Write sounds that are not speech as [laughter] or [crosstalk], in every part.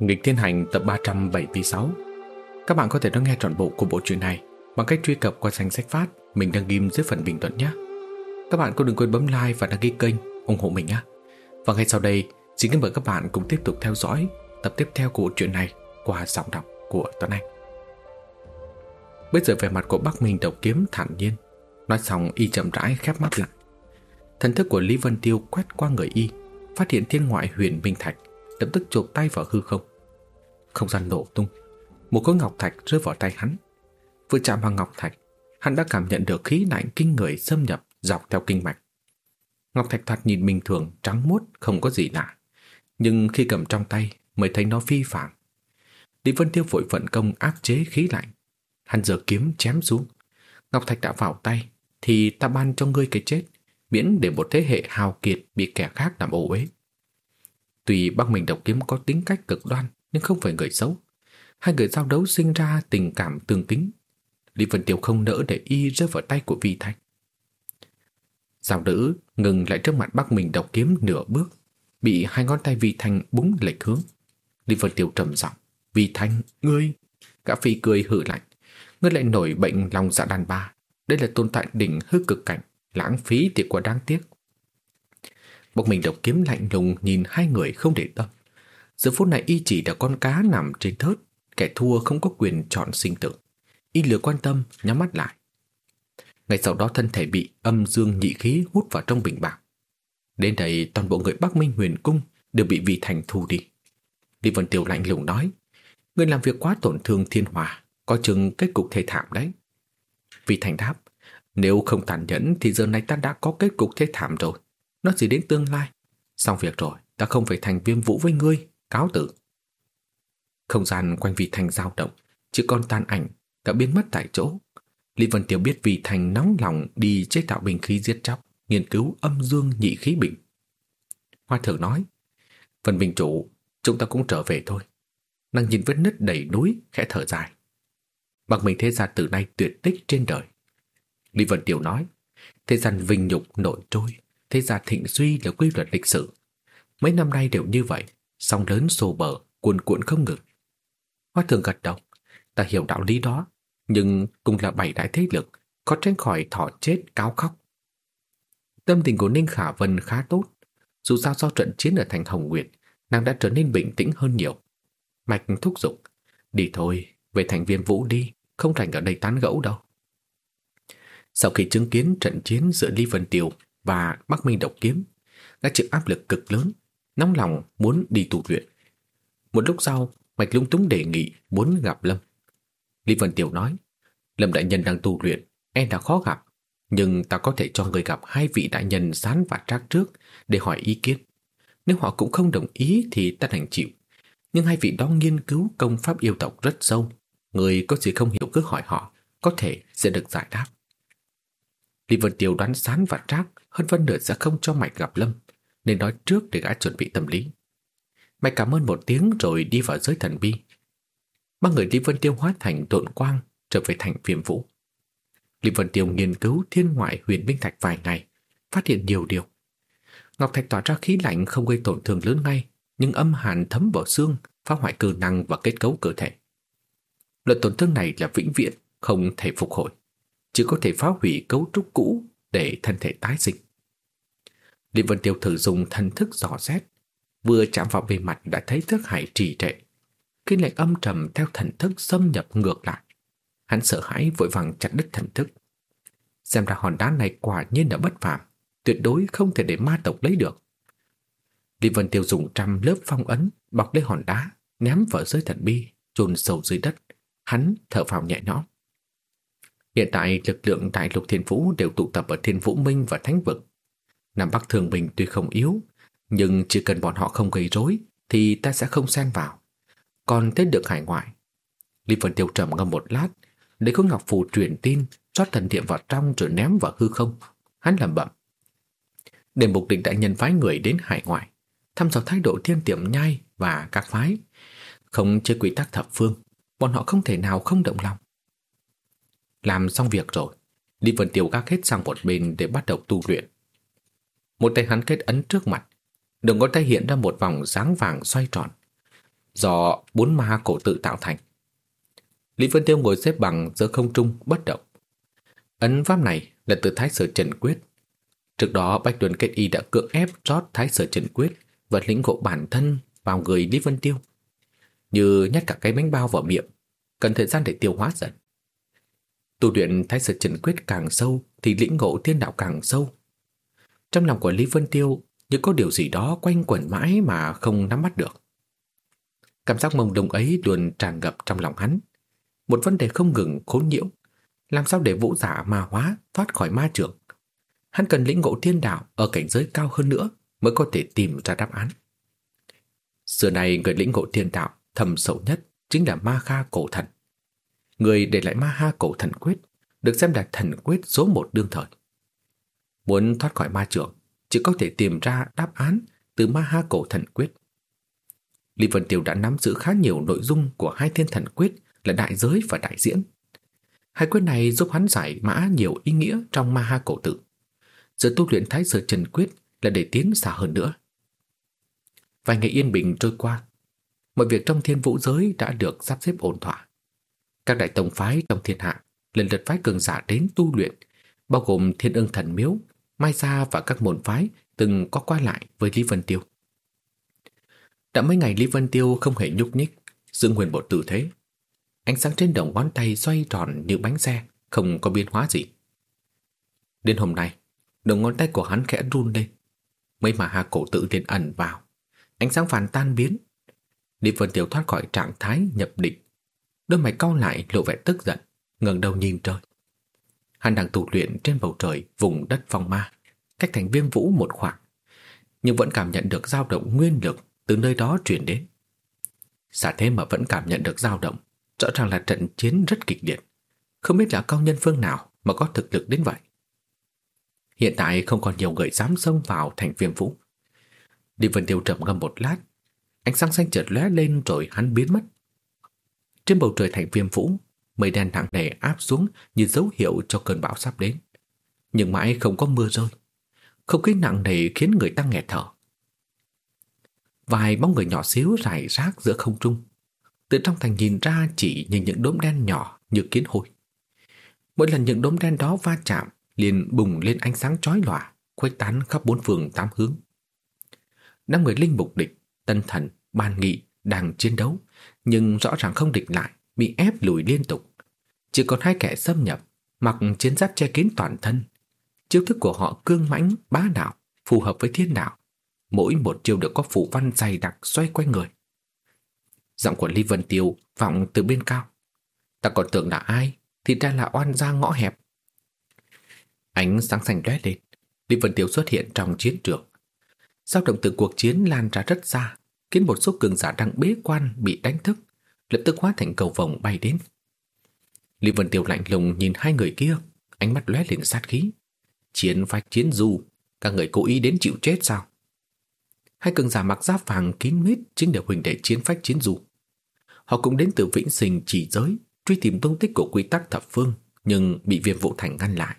Nghịch Thiên Hành tập 376 Các bạn có thể đón nghe trọn bộ của bộ truyện này bằng cách truy cập qua danh sách phát mình đăng ghim dưới phần bình luận nhé. Các bạn cũng đừng quên bấm like và đăng ký kênh ủng hộ mình nhé. Và ngay sau đây, xin kính mời các bạn cùng tiếp tục theo dõi tập tiếp theo của bộ truyện này qua giọng đọc của Tuấn Anh. Bây giờ về mặt của Bắc Minh độc kiếm thản nhiên, nói xong y chậm rãi khép mắt lại. Thần thức của Lý Vân Tiêu quét qua người y, phát hiện thiên ngoại huyền minh thạch, lập tức chộp tay vào hư không. Không gian nổ tung, một khối ngọc thạch rơi vào tay hắn. Vừa chạm vào ngọc thạch, hắn đã cảm nhận được khí lạnh kinh người xâm nhập dọc theo kinh mạch. Ngọc thạch thoạt nhìn bình thường, trắng muốt, không có gì lạ. Nhưng khi cầm trong tay mới thấy nó phi phạm. Lý Vân Tiêu vội vận công áp chế khí lạnh. Hắn giờ kiếm chém xuống. Ngọc thạch đã vào tay, thì ta ban cho ngươi cái chết, miễn để một thế hệ hào kiệt bị kẻ khác làm ô uế. Tuy bác mình độc kiếm có tính cách cực đoan nhưng không phải người xấu. Hai người giao đấu sinh ra tình cảm tương kính. Lý Vân Tiêu không nỡ để y rơi vào tay của Vi Thanh. Giao nữ ngừng lại trước mặt bác mình độc kiếm nửa bước, bị hai ngón tay Vi Thanh búng lệch hướng. Lý Vân Tiêu trầm giọng, "Vi Thanh, ngươi?" Gã phi cười hự lạnh, "Ngươi lại nổi bệnh lòng dạ đàn bà, đây là tồn tại đỉnh hư cực cảnh, lãng phí thì quá đáng tiếc." bắc mình độc kiếm lạnh lùng nhìn hai người không để tâm. Giờ phút này y chỉ là con cá nằm trên thớt, kẻ thua không có quyền chọn sinh tử. Y lừa quan tâm, nhắm mắt lại. Ngay sau đó thân thể bị âm dương nhị khí hút vào trong bình bạc. Đến đây toàn bộ người Bắc Minh huyền cung đều bị vị thành thu đi. Lý Vân Tiêu lạnh lùng nói, người làm việc quá tổn thương thiên hòa, có chừng kết cục thê thảm đấy. Vị thành đáp, nếu không tàn nhẫn thì giờ này ta đã có kết cục thê thảm rồi. Nó chỉ đến tương lai. Xong việc rồi, ta không phải thành viêm vũ với ngươi, cáo tử. Không gian quanh vị thành dao động, chỉ còn tan ảnh, đã biến mất tại chỗ. Lý Vân Tiểu biết vị thành nóng lòng đi chế tạo bình khí giết chóc, nghiên cứu âm dương nhị khí bình. Hoa thượng nói, phần bình chủ, chúng ta cũng trở về thôi. Nàng nhìn vết nứt đầy núi, khẽ thở dài. Bằng mình thế gia từ nay tuyệt tích trên đời. Lý Vân Tiểu nói, thế gian vinh nhục nổi trôi, thế gia thịnh suy là quy luật lịch sử. Mấy năm nay đều như vậy, sóng lớn xô bờ, cuồn cuộn không ngừng. Hoa thường gật đầu, ta hiểu đạo lý đó, nhưng cũng là bảy đại thế lực, có tránh khỏi thỏ chết cáo khóc. Tâm tình của Ninh Khả Vân khá tốt, dù sao sau trận chiến ở thành Hồng Nguyệt, nàng đã trở nên bình tĩnh hơn nhiều. Mạch thúc giục, đi thôi, về thành viêm vũ đi, không rảnh ở đây tán gẫu đâu. Sau khi chứng kiến trận chiến giữa Lý Vân Tiều và Bắc Minh Độc Kiếm đã chịu áp lực cực lớn, nóng lòng muốn đi tu luyện. Một lúc sau, Mạch lung túng đề nghị muốn gặp Lâm. Lý Vân Tiểu nói, Lâm đại nhân đang tu luyện, em đã khó gặp, nhưng ta có thể cho người gặp hai vị đại nhân sán và trác trước để hỏi ý kiến. Nếu họ cũng không đồng ý thì ta đành chịu. Nhưng hai vị đó nghiên cứu công pháp yêu tộc rất sâu. Người có gì không hiểu cứ hỏi họ, có thể sẽ được giải đáp. Lý Vân Tiêu đoán sán và trác hơn phân nửa sẽ không cho Mạch gặp Lâm, nên nói trước để gã chuẩn bị tâm lý. Mày cảm ơn một tiếng rồi đi vào giới thần bi. Ba người Lý Vân Tiêu hóa thành độn quang trở về thành viêm vũ. Lý Vân Tiêu nghiên cứu thiên ngoại huyền minh thạch vài ngày, phát hiện nhiều điều. Ngọc thạch tỏa ra khí lạnh không gây tổn thương lớn ngay, nhưng âm hàn thấm vào xương, phá hoại cơ năng và kết cấu cơ thể. Lần tổn thương này là vĩnh viễn, không thể phục hồi, chỉ có thể phá hủy cấu trúc cũ để thân thể tái sinh. Lý Vân Tiêu thử dùng thần thức dò xét, vừa chạm vào bề mặt đã thấy thức hải trì trệ. Khi lệnh âm trầm theo thần thức xâm nhập ngược lại. Hắn sợ hãi vội vàng chặt đứt thần thức. Xem ra hòn đá này quả nhiên đã bất phàm, tuyệt đối không thể để ma tộc lấy được. Lý Vân Tiêu dùng trăm lớp phong ấn bọc lấy hòn đá, ném vào dưới thần bi, chôn sâu dưới đất. Hắn thở phào nhẹ nhõm. Hiện tại lực lượng đại lục thiên vũ đều tụ tập ở thiên vũ minh và thánh vực. Nam Bắc Thường Bình tuy không yếu, nhưng chỉ cần bọn họ không gây rối thì ta sẽ không xen vào. Còn thế được hải ngoại. Lý Vân Tiêu trầm ngâm một lát, để có ngọc phù truyền tin, rót thần điện vào trong rồi ném vào hư không. Hắn lẩm bẩm. Để mục đích đại nhân phái người đến hải ngoại, thăm dò thái độ thiên tiệm nhai và các phái. Không chơi quy tắc thập phương, bọn họ không thể nào không động lòng. Làm xong việc rồi, Lý Vân Tiêu gác hết sang một bên để bắt đầu tu luyện. Một tay hắn kết ấn trước mặt, đường ngón tay hiện ra một vòng dáng vàng xoay tròn. do bốn ma cổ tự tạo thành. Lý Vân Tiêu ngồi xếp bằng giữa không trung bất động. Ấn pháp này là từ Thái Sở Trần Quyết. Trước đó Bạch Tuần Kết Y đã cưỡng ép rót Thái Sở Trần Quyết và lĩnh ngộ bản thân vào người Lý Vân Tiêu. Như nhét cả cái bánh bao vào miệng, cần thời gian để tiêu hóa dần. Tu luyện Thái Sở Trần Quyết càng sâu thì lĩnh ngộ thiên đạo càng sâu. Trong lòng của Lý Vân Tiêu, như có điều gì đó quanh quẩn mãi mà không nắm bắt được. Cảm giác mông lung ấy luôn tràn ngập trong lòng hắn. Một vấn đề không ngừng khốn nhiễu. Làm sao để vũ giả ma hóa thoát khỏi ma trường? Hắn cần lĩnh ngộ thiên đạo ở cảnh giới cao hơn nữa mới có thể tìm ra đáp án. Xưa này người lĩnh ngộ thiên đạo thầm sâu nhất chính là Ma Kha cổ thần. Người để lại Ma Ha cổ thần quyết được xem là thần quyết số một đương thời. Muốn thoát khỏi ma trường, chỉ có thể tìm ra đáp án từ Ma Ha cổ thần quyết. Lý Vân Tiêu đã nắm giữ khá nhiều nội dung của hai thiên thần quyết là đại giới và đại diễn. Hai quyết này giúp hắn giải mã nhiều ý nghĩa trong Ma Ha cổ tự. Giờ tu luyện Thái Sở Trần Quyết là để tiến xa hơn nữa. Vài ngày yên bình trôi qua, mọi việc trong thiên vũ giới đã được sắp xếp ổn thỏa. Các đại tông phái trong thiên hạ lần lượt phái cường giả đến tu luyện, bao gồm Thiên Ưng Thần Miếu, Mai Gia và các môn phái từng có qua lại với Lý Vân Tiêu. Đã mấy ngày Lý Vân Tiêu không hề nhúc nhích, giữ nguyên bộ tư thế. Ánh sáng trên đầu ngón tay xoay tròn như bánh xe, không có biến hóa gì. Đến hôm nay, đầu ngón tay của hắn khẽ run lên. Mấy mà hà cổ tự liền ẩn vào. Ánh sáng phản tan biến. Lý Vân Tiêu thoát khỏi trạng thái nhập định. Đôi mày cau lại lộ vẻ tức giận, ngẩng đầu nhìn trời. Hắn đang tu luyện trên bầu trời vùng đất phong ma, cách thành viêm vũ một khoảng, nhưng vẫn cảm nhận được dao động nguyên lực từ nơi đó truyền đến. Xa thế mà vẫn cảm nhận được dao động, rõ ràng là trận chiến rất kịch liệt. Không biết là cao nhân phương nào mà có thực lực đến vậy. Hiện tại không còn nhiều người dám xông vào thành viêm vũ. Đi Vân Tiêu trầm ngâm một lát, ánh sáng xanh chợt lóe lên rồi hắn biến mất. Trên bầu trời thành viêm vũ, mây đen nặng nề áp xuống như dấu hiệu cho cơn bão sắp đến. Nhưng mãi không có mưa rơi. Không khí nặng nề khiến người ta nghẹt thở. Vài bóng người nhỏ xíu rải rác giữa không trung. Từ trong thành nhìn ra chỉ như những đốm đen nhỏ như kiến hôi. Mỗi lần những đốm đen đó va chạm liền bùng lên ánh sáng chói lòa, khuếch tán khắp bốn phương tám hướng. Năm người linh mục địch, tân thần, ban nghị đang chiến đấu, nhưng rõ ràng không địch lại, bị ép lùi liên tục. Chỉ còn hai kẻ xâm nhập, mặc chiến giáp che kín toàn thân. Chiêu thức của họ cương mãnh, bá đạo, phù hợp với thiên đạo. Mỗi một chiêu đều có phủ văn dày đặc xoay quanh người. Giọng của Lý Vân Tiêu vọng từ bên cao. Ta còn tưởng là ai, thì ra là oan gia ngõ hẹp. Ánh sáng xanh lóe lên, Lý Vân Tiêu xuất hiện trong chiến trường. sau động từ cuộc chiến lan ra rất xa, khiến một số cường giả đang bế quan bị đánh thức, lập tức hóa thành cầu vồng bay đến. Lý Vân Tiêu lạnh lùng nhìn hai người kia, ánh mắt lóe lên sát khí. Chiến phách chiến du, các người cố ý đến chịu chết sao? Hai cường giả mặc giáp vàng kín mít chính là huỳnh đệ chiến phách chiến du. Họ cũng đến từ vĩnh sinh chỉ giới, truy tìm tung tích của quy tắc thập phương, nhưng bị viêm vũ thành ngăn lại.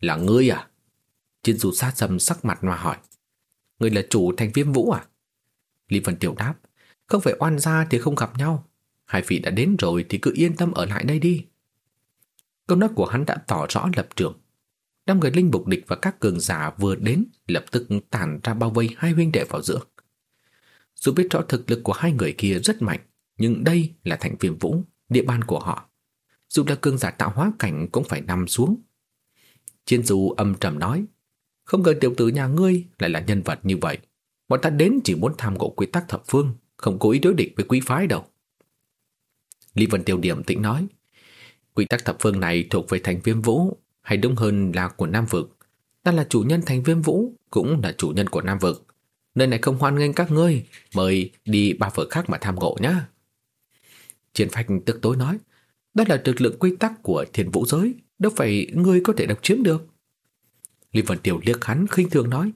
Là ngươi à? Chiến du sát sầm sắc mặt mà hỏi. Ngươi là chủ thành viêm vũ à? Lý Vân Tiểu đáp. Không phải oan gia thì không gặp nhau. Hai vị đã đến rồi thì cứ yên tâm ở lại đây đi. Câu nói của hắn đã tỏ rõ lập trường. Năm người linh mục địch và các cường giả vừa đến lập tức tản ra bao vây hai huynh đệ vào giữa. Dù biết rõ thực lực của hai người kia rất mạnh, nhưng đây là thành viêm vũ, địa bàn của họ. Dù là cường giả tạo hóa cảnh cũng phải nằm xuống. Chiến du âm trầm nói, không ngờ tiểu tử nhà ngươi lại là nhân vật như vậy. Bọn ta đến chỉ muốn tham ngộ quy tắc thập phương, không cố ý đối địch với quý phái đâu. Lý Vân Tiêu điểm tĩnh nói, quy tắc thập phương này thuộc về thành viêm vũ, hay đúng hơn là của Nam Vực. Ta là chủ nhân thành viêm vũ, cũng là chủ nhân của Nam Vực. Nơi này không hoan nghênh các ngươi, mời đi ba vực khác mà tham ngộ nhá. Chiến phách tức tối nói, đó là thực lượng quy tắc của thiên vũ giới, đâu phải ngươi có thể độc chiếm được. Lý Vân tiểu liếc hắn khinh thường nói,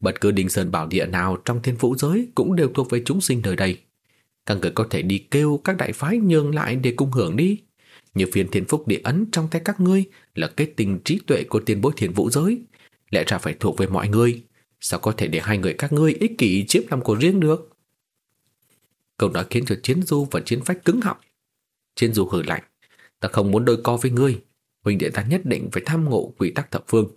bất cứ đình sơn bảo địa nào trong thiên vũ giới cũng đều thuộc về chúng sinh nơi đây. Các người có thể đi kêu các đại phái nhường lại để cung hưởng đi. Như phiên thiên phúc địa ấn trong tay các ngươi là kết tinh trí tuệ của tiền bối thiên vũ giới. Lẽ ra phải thuộc về mọi người. Sao có thể để hai người các ngươi ích kỷ chiếm làm của riêng được? Câu nói khiến cho Chiến Du và Chiến Phách cứng họng. Chiến Du hử lạnh, ta không muốn đôi co với ngươi, huynh đệ ta nhất định phải tham ngộ quy tắc thập phương.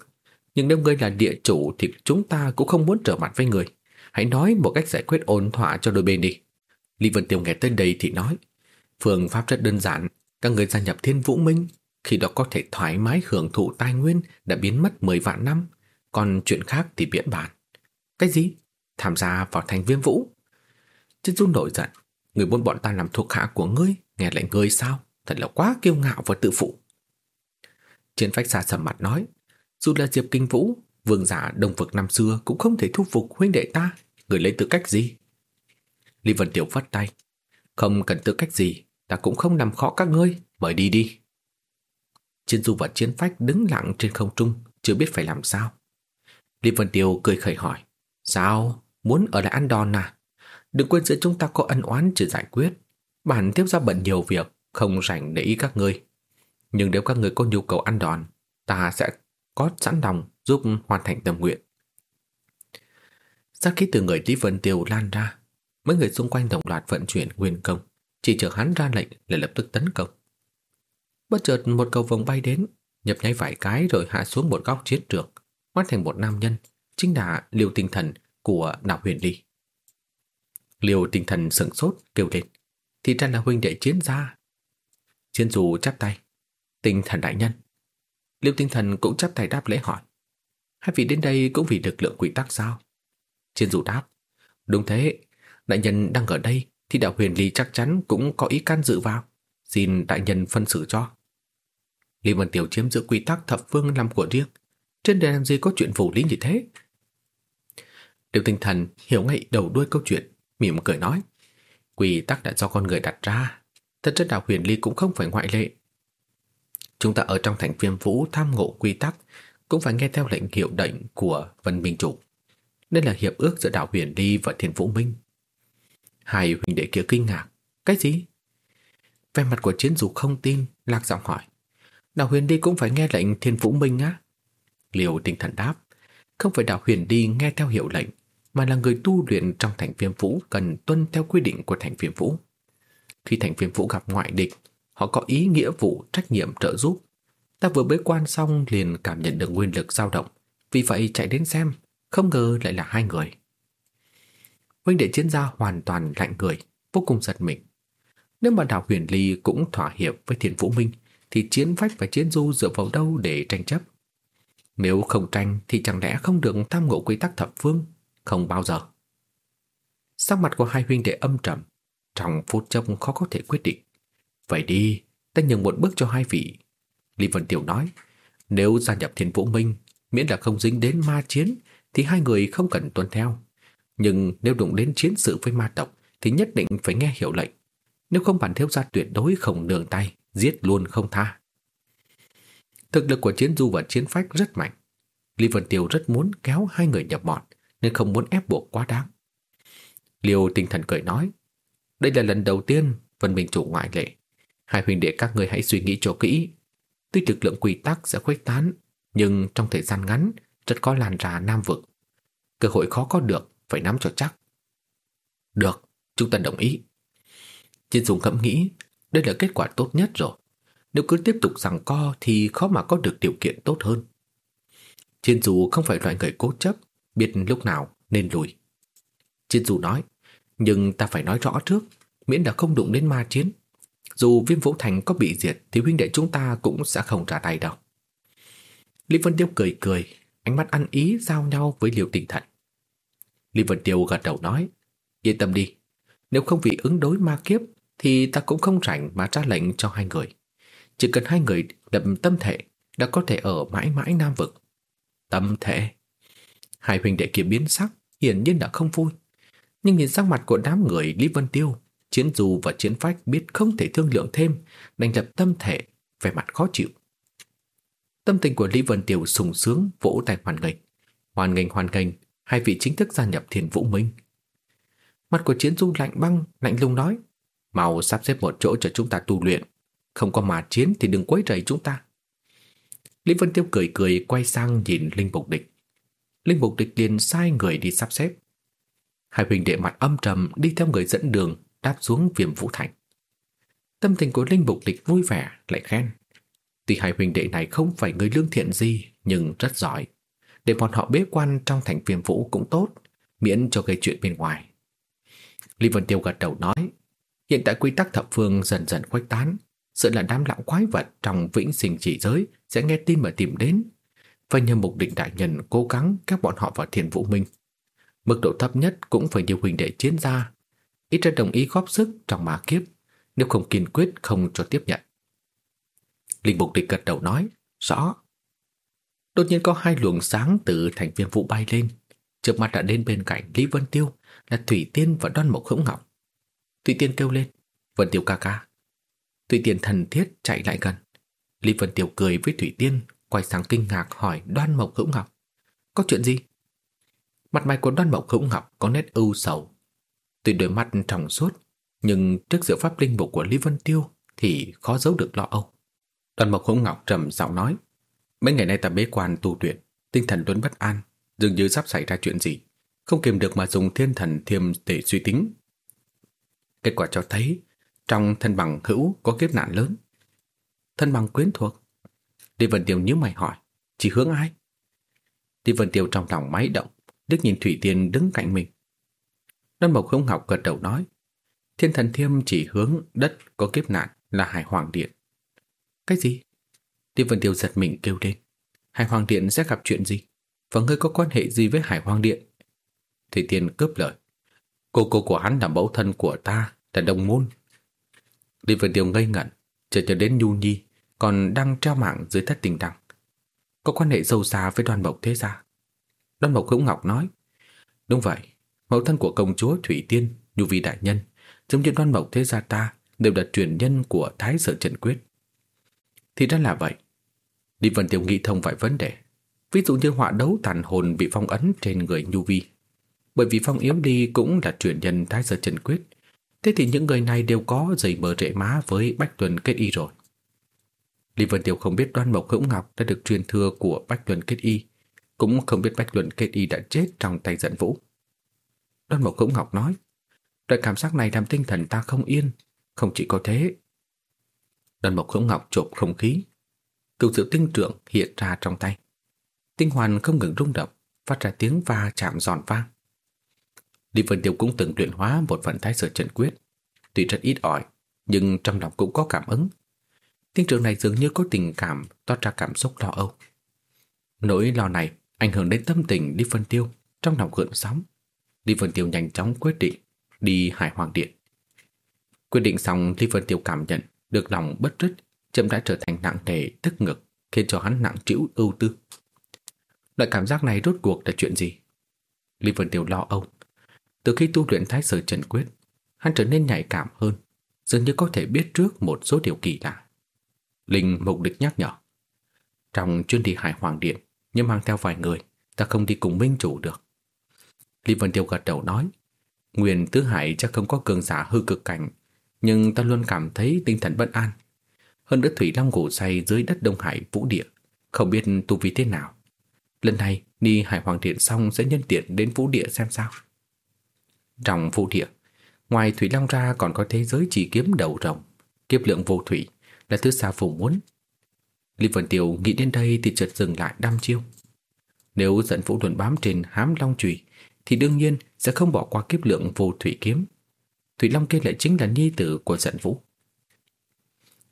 Nhưng nếu ngươi là địa chủ thì chúng ta cũng không muốn trở mặt với người. Hãy nói một cách giải quyết ổn thỏa cho đôi bên đi. Lý Vân Tiêu nghe tới đây thì nói, phương pháp rất đơn giản, các người gia nhập Thiên Vũ Minh, khi đó có thể thoải mái hưởng thụ tài nguyên đã biến mất 10 vạn năm, còn chuyện khác thì biện bản. Cái gì? Tham gia vào thành viêm vũ? Chân Du nổi giận, người muốn bọn ta làm thuộc hạ của ngươi, nghe lệnh ngươi sao? Thật là quá kiêu ngạo và tự phụ. Chiến phách xa sầm mặt nói, dù là Diệp Kinh Vũ, vương giả đồng vực năm xưa cũng không thể thu phục huynh đệ ta, người lấy tư cách gì? Lý Vân Tiểu vắt tay, không cần tư cách gì, ta cũng không làm khó các ngươi, mời đi đi. Chiến du và chiến phách đứng lặng trên không trung, chưa biết phải làm sao. Lý Vân Tiêu cười khẩy hỏi, sao, muốn ở lại ăn đòn à? Đừng quên giữa chúng ta có ân oán chưa giải quyết. Bản tiếp ra bận nhiều việc, không rảnh để ý các ngươi. Nhưng nếu các ngươi có nhu cầu ăn đòn, ta sẽ có sẵn lòng giúp hoàn thành tâm nguyện. Sát khí từ người Lý Vân Tiêu lan ra, mấy người xung quanh đồng loạt vận chuyển nguyên công, chỉ chờ hắn ra lệnh là lập tức tấn công. Bất chợt một cầu vồng bay đến, nhập nháy vài cái rồi hạ xuống một góc chiến trường, hóa thành một nam nhân, chính là Liêu Tinh Thần của Nạp Huyền Ly. Liêu Tinh Thần sững sốt kêu lên, thì ra là huynh đệ chiến gia. Chiến dù chắp tay, Tinh Thần đại nhân. Liêu Tinh Thần cũng chắp tay đáp lễ hỏi, hai vị đến đây cũng vì lực lượng quy tắc sao? Chiến dù đáp, đúng thế, đại nhân đang ở đây thì đạo huyền ly chắc chắn cũng có ý can dự vào. Xin đại nhân phân xử cho. Lý Vân Tiểu chiếm giữ quy tắc thập phương làm của riêng. Trên đời làm gì có chuyện phủ lý như thế? Điều tinh thần hiểu ngay đầu đuôi câu chuyện, mỉm cười nói. Quy tắc đã do con người đặt ra. Thật chất đạo huyền ly cũng không phải ngoại lệ. Chúng ta ở trong thành viêm vũ tham ngộ quy tắc cũng phải nghe theo lệnh hiệu lệnh của Vân Minh Chủ. Đây là hiệp ước giữa đạo huyền ly và thiên vũ minh. Hai huynh đệ kia kinh ngạc. Cái gì? Vẻ mặt của chiến dù không tin, lạc giọng hỏi. Đạo huyền đi cũng phải nghe lệnh thiên vũ minh á? Liều tinh thần đáp. Không phải đạo huyền đi nghe theo hiệu lệnh, mà là người tu luyện trong thành viêm vũ cần tuân theo quy định của thành viêm vũ. Khi thành viêm vũ gặp ngoại địch, họ có ý nghĩa vụ trách nhiệm trợ giúp. Ta vừa bế quan xong liền cảm nhận được nguyên lực dao động, vì vậy chạy đến xem, không ngờ lại là hai người. Huynh đệ chiến gia hoàn toàn lạnh người, vô cùng giật mình. Nếu mà Đào huyền ly cũng thỏa hiệp với thiền vũ minh, thì chiến phách và chiến du dựa vào đâu để tranh chấp? Nếu không tranh thì chẳng lẽ không được tham ngộ quy tắc thập phương? Không bao giờ. Sắc mặt của hai huynh đệ âm trầm, trong phút chốc khó có thể quyết định. Vậy đi, ta nhường một bước cho hai vị. Lý Vân Tiểu nói, nếu gia nhập thiên vũ minh, miễn là không dính đến ma chiến, thì hai người không cần tuân theo. Nhưng nếu đụng đến chiến sự với ma tộc, thì nhất định phải nghe hiệu lệnh. Nếu không bản thiếu gia tuyệt đối không nương tay, giết luôn không tha. Thực lực của chiến du và chiến phách rất mạnh. Lý Vân Tiêu rất muốn kéo hai người nhập bọn nên không muốn ép buộc quá đáng. Liêu tinh thần cười nói, đây là lần đầu tiên Vân Minh Chủ ngoại lệ. Hai huynh đệ các người hãy suy nghĩ cho kỹ. Tuy lực lượng quy tắc sẽ khuếch tán, nhưng trong thời gian ngắn rất có làn ra nam vực. Cơ hội khó có được, phải nắm cho chắc. Được, chúng ta đồng ý. Chiến Dung ngẫm nghĩ, đây là kết quả tốt nhất rồi. Nếu cứ tiếp tục rằng co thì khó mà có được điều kiện tốt hơn. Chiến Du không phải loại người cố chấp, biết lúc nào nên lùi. Chiến Du nói, nhưng ta phải nói rõ trước, miễn là không đụng đến ma chiến. Dù viêm vũ thành có bị diệt thì huynh đệ chúng ta cũng sẽ không trả tay đâu. Lý Vân Tiêu cười cười, ánh mắt ăn ý giao nhau với liều tình thận. Lý Vân Tiêu gật đầu nói, yên tâm đi, nếu không vì ứng đối ma kiếp thì ta cũng không rảnh mà ra lệnh cho hai người. Chỉ cần hai người đập tâm thể đã có thể ở mãi mãi Nam Vực. Tâm thể. Hai huynh đệ kia biến sắc, hiển nhiên đã không vui. Nhưng nhìn sắc mặt của đám người Lý Vân Tiêu, Chiến dù và Chiến Phách biết không thể thương lượng thêm, đành lập tâm thể, về mặt khó chịu. Tâm tình của Lý Vân Tiêu sùng sướng vỗ tay hoàn nghênh. Hoàn nghênh hoàn nghênh, hai vị chính thức gia nhập Thiên Vũ Minh. Mặt của Chiến Du lạnh băng, lạnh lùng nói, mau sắp xếp một chỗ cho chúng ta tu luyện, không có mà chiến thì đừng quấy rầy chúng ta. Lý Vân Tiêu cười cười quay sang nhìn Linh Mục Địch. Linh Mục Địch liền sai người đi sắp xếp. Hai huynh đệ mặt âm trầm đi theo người dẫn đường, đáp xuống viêm vũ thành. Tâm tình của Linh Bục địch vui vẻ lại khen. Tuy hai huynh đệ này không phải người lương thiện gì nhưng rất giỏi. Để bọn họ bế quan trong thành viêm vũ cũng tốt, miễn cho gây chuyện bên ngoài. Lý Vân Tiêu gật đầu nói, hiện tại quy tắc thập phương dần dần khuếch tán, sợ là đám lão quái vật trong vĩnh sinh chỉ giới sẽ nghe tin mà tìm đến. Phải nhờ mục định đại nhân cố gắng các bọn họ vào thiền vũ minh. Mức độ thấp nhất cũng phải nhiều huynh đệ chiến gia, ít ra đồng ý góp sức trong mà kiếp, nếu không kiên quyết không cho tiếp nhận. Linh Mục Địch gật đầu nói, rõ. Đột nhiên có hai luồng sáng từ thành viên vụ bay lên, trước mặt đã đến bên cạnh Lý Vân Tiêu là Thủy Tiên và Đoan Mộc Hữu Ngọc. Thủy Tiên kêu lên, Vân Tiêu ca ca. Thủy Tiên thần thiết chạy lại gần. Lý Vân Tiêu cười với Thủy Tiên, quay sang kinh ngạc hỏi Đoan Mộc Hữu Ngọc. Có chuyện gì? Mặt mày của Đoan Mộc Hữu Ngọc có nét ưu sầu. Tuy đôi mắt trong suốt, nhưng trước sự pháp linh bộ của Lý Vân Tiêu thì khó giấu được lo âu. đoan Mộc Hữu Ngọc trầm giọng nói, mấy ngày nay ta bế quan tu luyện, tinh thần luôn bất an, dường như sắp xảy ra chuyện gì, không kiềm được mà dùng thiên thần thiêm để suy tính. Kết quả cho thấy, trong thân bằng hữu có kiếp nạn lớn. Thân bằng quyến thuộc. Đi Vân Tiêu nhíu mày hỏi, chỉ hướng ai? Đi Vân Tiêu trong lòng máy động, đứt nhìn Thủy Tiên đứng cạnh mình. Đoan Mộc không Ngọc gật đầu nói, thiên thần thiêm chỉ hướng đất có kiếp nạn là Hải Hoàng Điện. Cái gì? Tiêu Vân Tiêu giật mình kêu lên. Hải Hoàng Điện sẽ gặp chuyện gì? Và ngươi có quan hệ gì với Hải Hoàng Điện? Thủy Tiên cướp lời. Cô cô của hắn là mẫu thân của ta, là đồng môn. Tiêu Vân Tiêu ngây ngẩn, chờ chờ đến Nhu Nhi, còn đang treo mạng dưới thất tình đằng Có quan hệ sâu xa với đoàn mộc thế gia. Đoan Mộc Hữu Ngọc nói, đúng vậy, mẫu thân của công chúa Thủy Tiên, Nhu Vi Đại Nhân, giống như đoan mộc thế gia ta, đều là truyền nhân của Thái Sở Trần Quyết. Thì ra là vậy. Lý Vân Tiêu nghĩ thông vài vấn đề. Ví dụ như họa đấu tàn hồn bị phong ấn trên người Nhu Vi. Bởi vì phong yếu đi cũng là truyền nhân Thái Sở Trần Quyết. Thế thì những người này đều có giày mờ rễ má với Bách Tuần Kết Y rồi. Lý Vân Tiêu không biết đoan mộc hữu ngọc đã được truyền thừa của Bách Tuần Kết Y, cũng không biết Bách Tuần Kết Y đã chết trong tay giận vũ. Đoan mộc hữu ngọc nói, loại cảm giác này làm tinh thần ta không yên, không chỉ có thế, Đoan mộc hữu ngọc trộm không khí. Cựu sự tinh trượng hiện ra trong tay. Tinh hoàn không ngừng rung động, phát ra tiếng va chạm giòn vang. Lý Vân Tiêu cũng từng luyện hóa một phần thái sở trận quyết. Tuy rất ít ỏi, nhưng trong lòng cũng có cảm ứng. Tinh trưởng này dường như có tình cảm toát ra cảm xúc lo âu. Nỗi lo này ảnh hưởng đến tâm tình Lý Vân Tiêu trong lòng gợn sóng. Lý Vân Tiêu nhanh chóng quyết định đi Hải Hoàng Điện. Quyết định xong Lý Vân Tiêu cảm nhận được lòng bất rứt, chậm rãi trở thành nặng nề tức ngực, khiến cho hắn nặng trĩu ưu tư. Loại cảm giác này rốt cuộc là chuyện gì? Lý Vân Tiêu lo âu. Từ khi tu luyện Thái Sở Trần Quyết, hắn trở nên nhạy cảm hơn, dường như có thể biết trước một số điều kỳ lạ. Linh mục địch nhắc nhở. Trong chuyến đi Hải Hoàng Điện, nhưng mang theo vài người, ta không đi cùng minh chủ được. Lý Vân Tiêu gật đầu nói, Nguyên Tứ Hải chắc không có cường giả hư cực cảnh nhưng ta luôn cảm thấy tinh thần bất an. Hơn nữa Thủy Long ngủ say dưới đất Đông Hải Vũ Địa, không biết tu vi thế nào. Lần này, đi Hải Hoàng Điện xong sẽ nhân tiện đến Vũ Địa xem sao. Trong Vũ Địa, ngoài Thủy Long ra còn có thế giới chỉ kiếm đầu rồng, kiếp lượng vô thủy là thứ xa phù muốn. Lý Vân Tiêu nghĩ đến đây thì chợt dừng lại đăm chiêu. Nếu dẫn Vũ Luận bám trên hám long chùy thì đương nhiên sẽ không bỏ qua kiếp lượng vô thủy kiếm Thủy Long kia lại chính là nhi tử của giận vũ.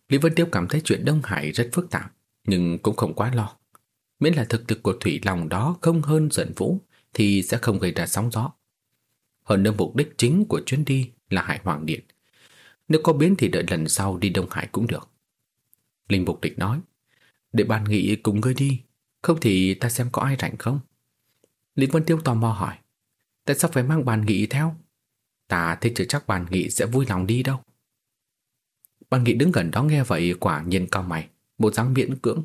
Lý Vân Tiêu cảm thấy chuyện Đông Hải rất phức tạp, nhưng cũng không quá lo. Miễn là thực lực của Thủy Long đó không hơn giận vũ thì sẽ không gây ra sóng gió. Hơn nữa mục đích chính của chuyến đi là Hải Hoàng Điện. Nếu có biến thì đợi lần sau đi Đông Hải cũng được. Linh Mục Địch nói, để bàn nghị cùng ngươi đi, không thì ta xem có ai rảnh không? Lý Vân Tiêu tò mò hỏi, tại sao phải mang bàn nghị theo? Ta thích chưa chắc bàn nghị sẽ vui lòng đi đâu. Bàn nghị đứng gần đó nghe vậy quả nhiên cao mày, bộ dáng miễn cưỡng.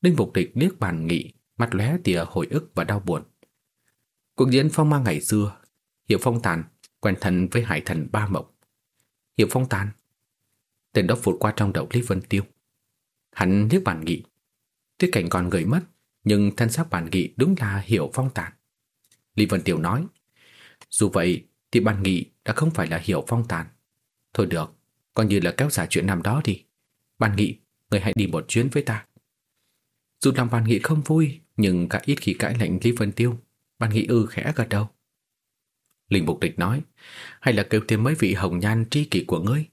Đinh Phục Địch liếc bàn nghị, mặt lóe tìa hồi ức và đau buồn. Cuộc diễn phong ma ngày xưa, Hiệu Phong Tàn quen thân với hải thần Ba Mộc. Hiệu Phong Tàn. Tên đó vụt qua trong đầu Lý Vân Tiêu. Hắn liếc bàn nghị. Tuyết cảnh còn người mất, nhưng thân xác bàn nghị đúng là Hiệu Phong Tàn. Lý Vân Tiêu nói, dù vậy thì bàn nghị đã không phải là hiểu phong tàn, Thôi được, coi như là kéo dài chuyện năm đó đi. Ban Nghị, người hãy đi một chuyến với ta. Dù lòng Ban Nghị không vui, nhưng cả ít khi cãi lệnh Lý Vân Tiêu, Ban Nghị ư khẽ gật đầu. Linh Mục Địch nói, hay là kêu thêm mấy vị hồng nhan tri kỷ của ngươi.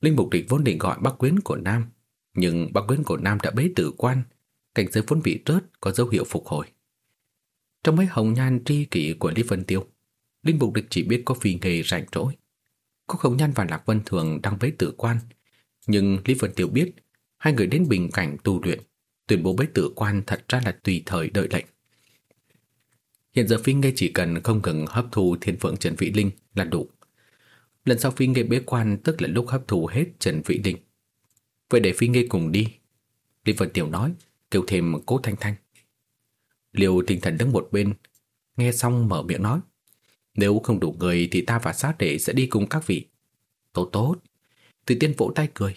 Linh Mục Địch vốn định gọi bác quyến của Nam, nhưng bác quyến của Nam đã bế tử quan, cảnh giới vốn bị rớt có dấu hiệu phục hồi. Trong mấy hồng nhan tri kỷ của Lý Vân Tiêu, Linh Mục Địch chỉ biết có phi nghề rảnh rỗi. Có hồng nhan và Lạc Vân Thường đang bế tử quan, nhưng Lý Vân tiểu biết hai người đến bình cảnh tu luyện, tuyên bố bế tử quan thật ra là tùy thời đợi lệnh. Hiện giờ Phi Nghê chỉ cần không ngừng hấp thu thiên phượng Trần Vĩ Linh là đủ. Lần sau Phi Nghê bế quan tức là lúc hấp thu hết Trần Vĩ Linh. Vậy để Phi Nghê cùng đi. Lý Vân Tiểu nói, kêu thêm cố thanh thanh. Liêu tinh thần đứng một bên, nghe xong mở miệng nói. Nếu không đủ người thì ta và sát đệ sẽ đi cùng các vị. Tốt tốt. Từ tiên vỗ tay cười.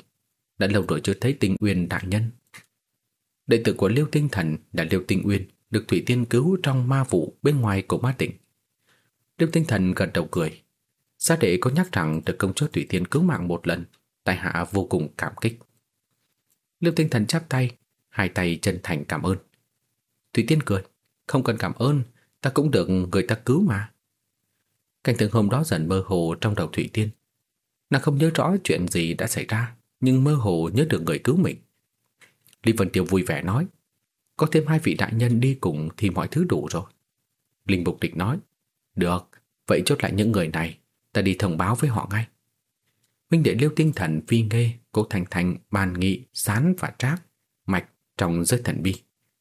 Đã lâu rồi chưa thấy tinh uyên đại nhân. Đệ tử của Liêu tinh thần là Liêu tinh uyên được Thủy Tiên cứu trong ma vụ bên ngoài của ma tỉnh. Liêu tinh thần gật đầu cười. Sát đệ có nhắc rằng được công chúa Thủy Tiên cứu mạng một lần, tài hạ vô cùng cảm kích. Liêu tinh thần chắp tay, hai tay chân thành cảm ơn. Thủy Tiên cười, không cần cảm ơn, ta cũng được người ta cứu mà. Cảnh tượng hôm đó dần mơ hồ trong đầu Thủy Tiên. Nàng không nhớ rõ chuyện gì đã xảy ra, nhưng mơ hồ nhớ được người cứu mình. Lý Vân Tiêu vui vẻ nói, có thêm hai vị đại nhân đi cùng thì mọi thứ đủ rồi. Linh Bục Địch nói, được, vậy chốt lại những người này, ta đi thông báo với họ ngay. Minh đệ liêu tinh thần phi nghê, cố thành thành, bàn nghị, sán và trác, mạch trong giới thần bi.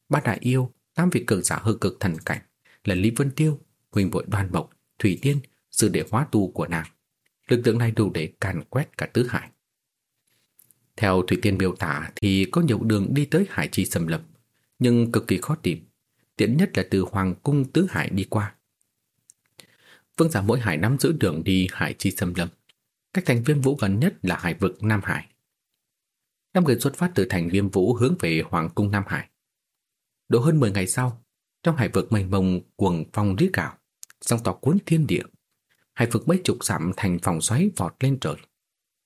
Ba đại yêu, tám vị cường giả hư cực thần cảnh là Lý Vân Tiêu, Huỳnh Bội Đoan Mộc, Thủy Tiên, sư đệ hóa tu của nàng. Lực lượng này đủ để càn quét cả tứ hải. Theo Thủy Tiên biểu tả thì có nhiều đường đi tới hải chi xâm lập, nhưng cực kỳ khó tìm. Tiện nhất là từ Hoàng cung tứ hải đi qua. Vương giả mỗi hải nắm giữ đường đi hải chi xâm lâm. Cách thành viêm vũ gần nhất là hải vực Nam Hải. Năm người xuất phát từ thành viêm vũ hướng về Hoàng cung Nam Hải. Độ hơn 10 ngày sau, trong hải vực mênh mông cuồng phong rít gào, sóng to cuốn thiên địa. Hải vực mấy chục dặm thành phòng xoáy vọt lên trời.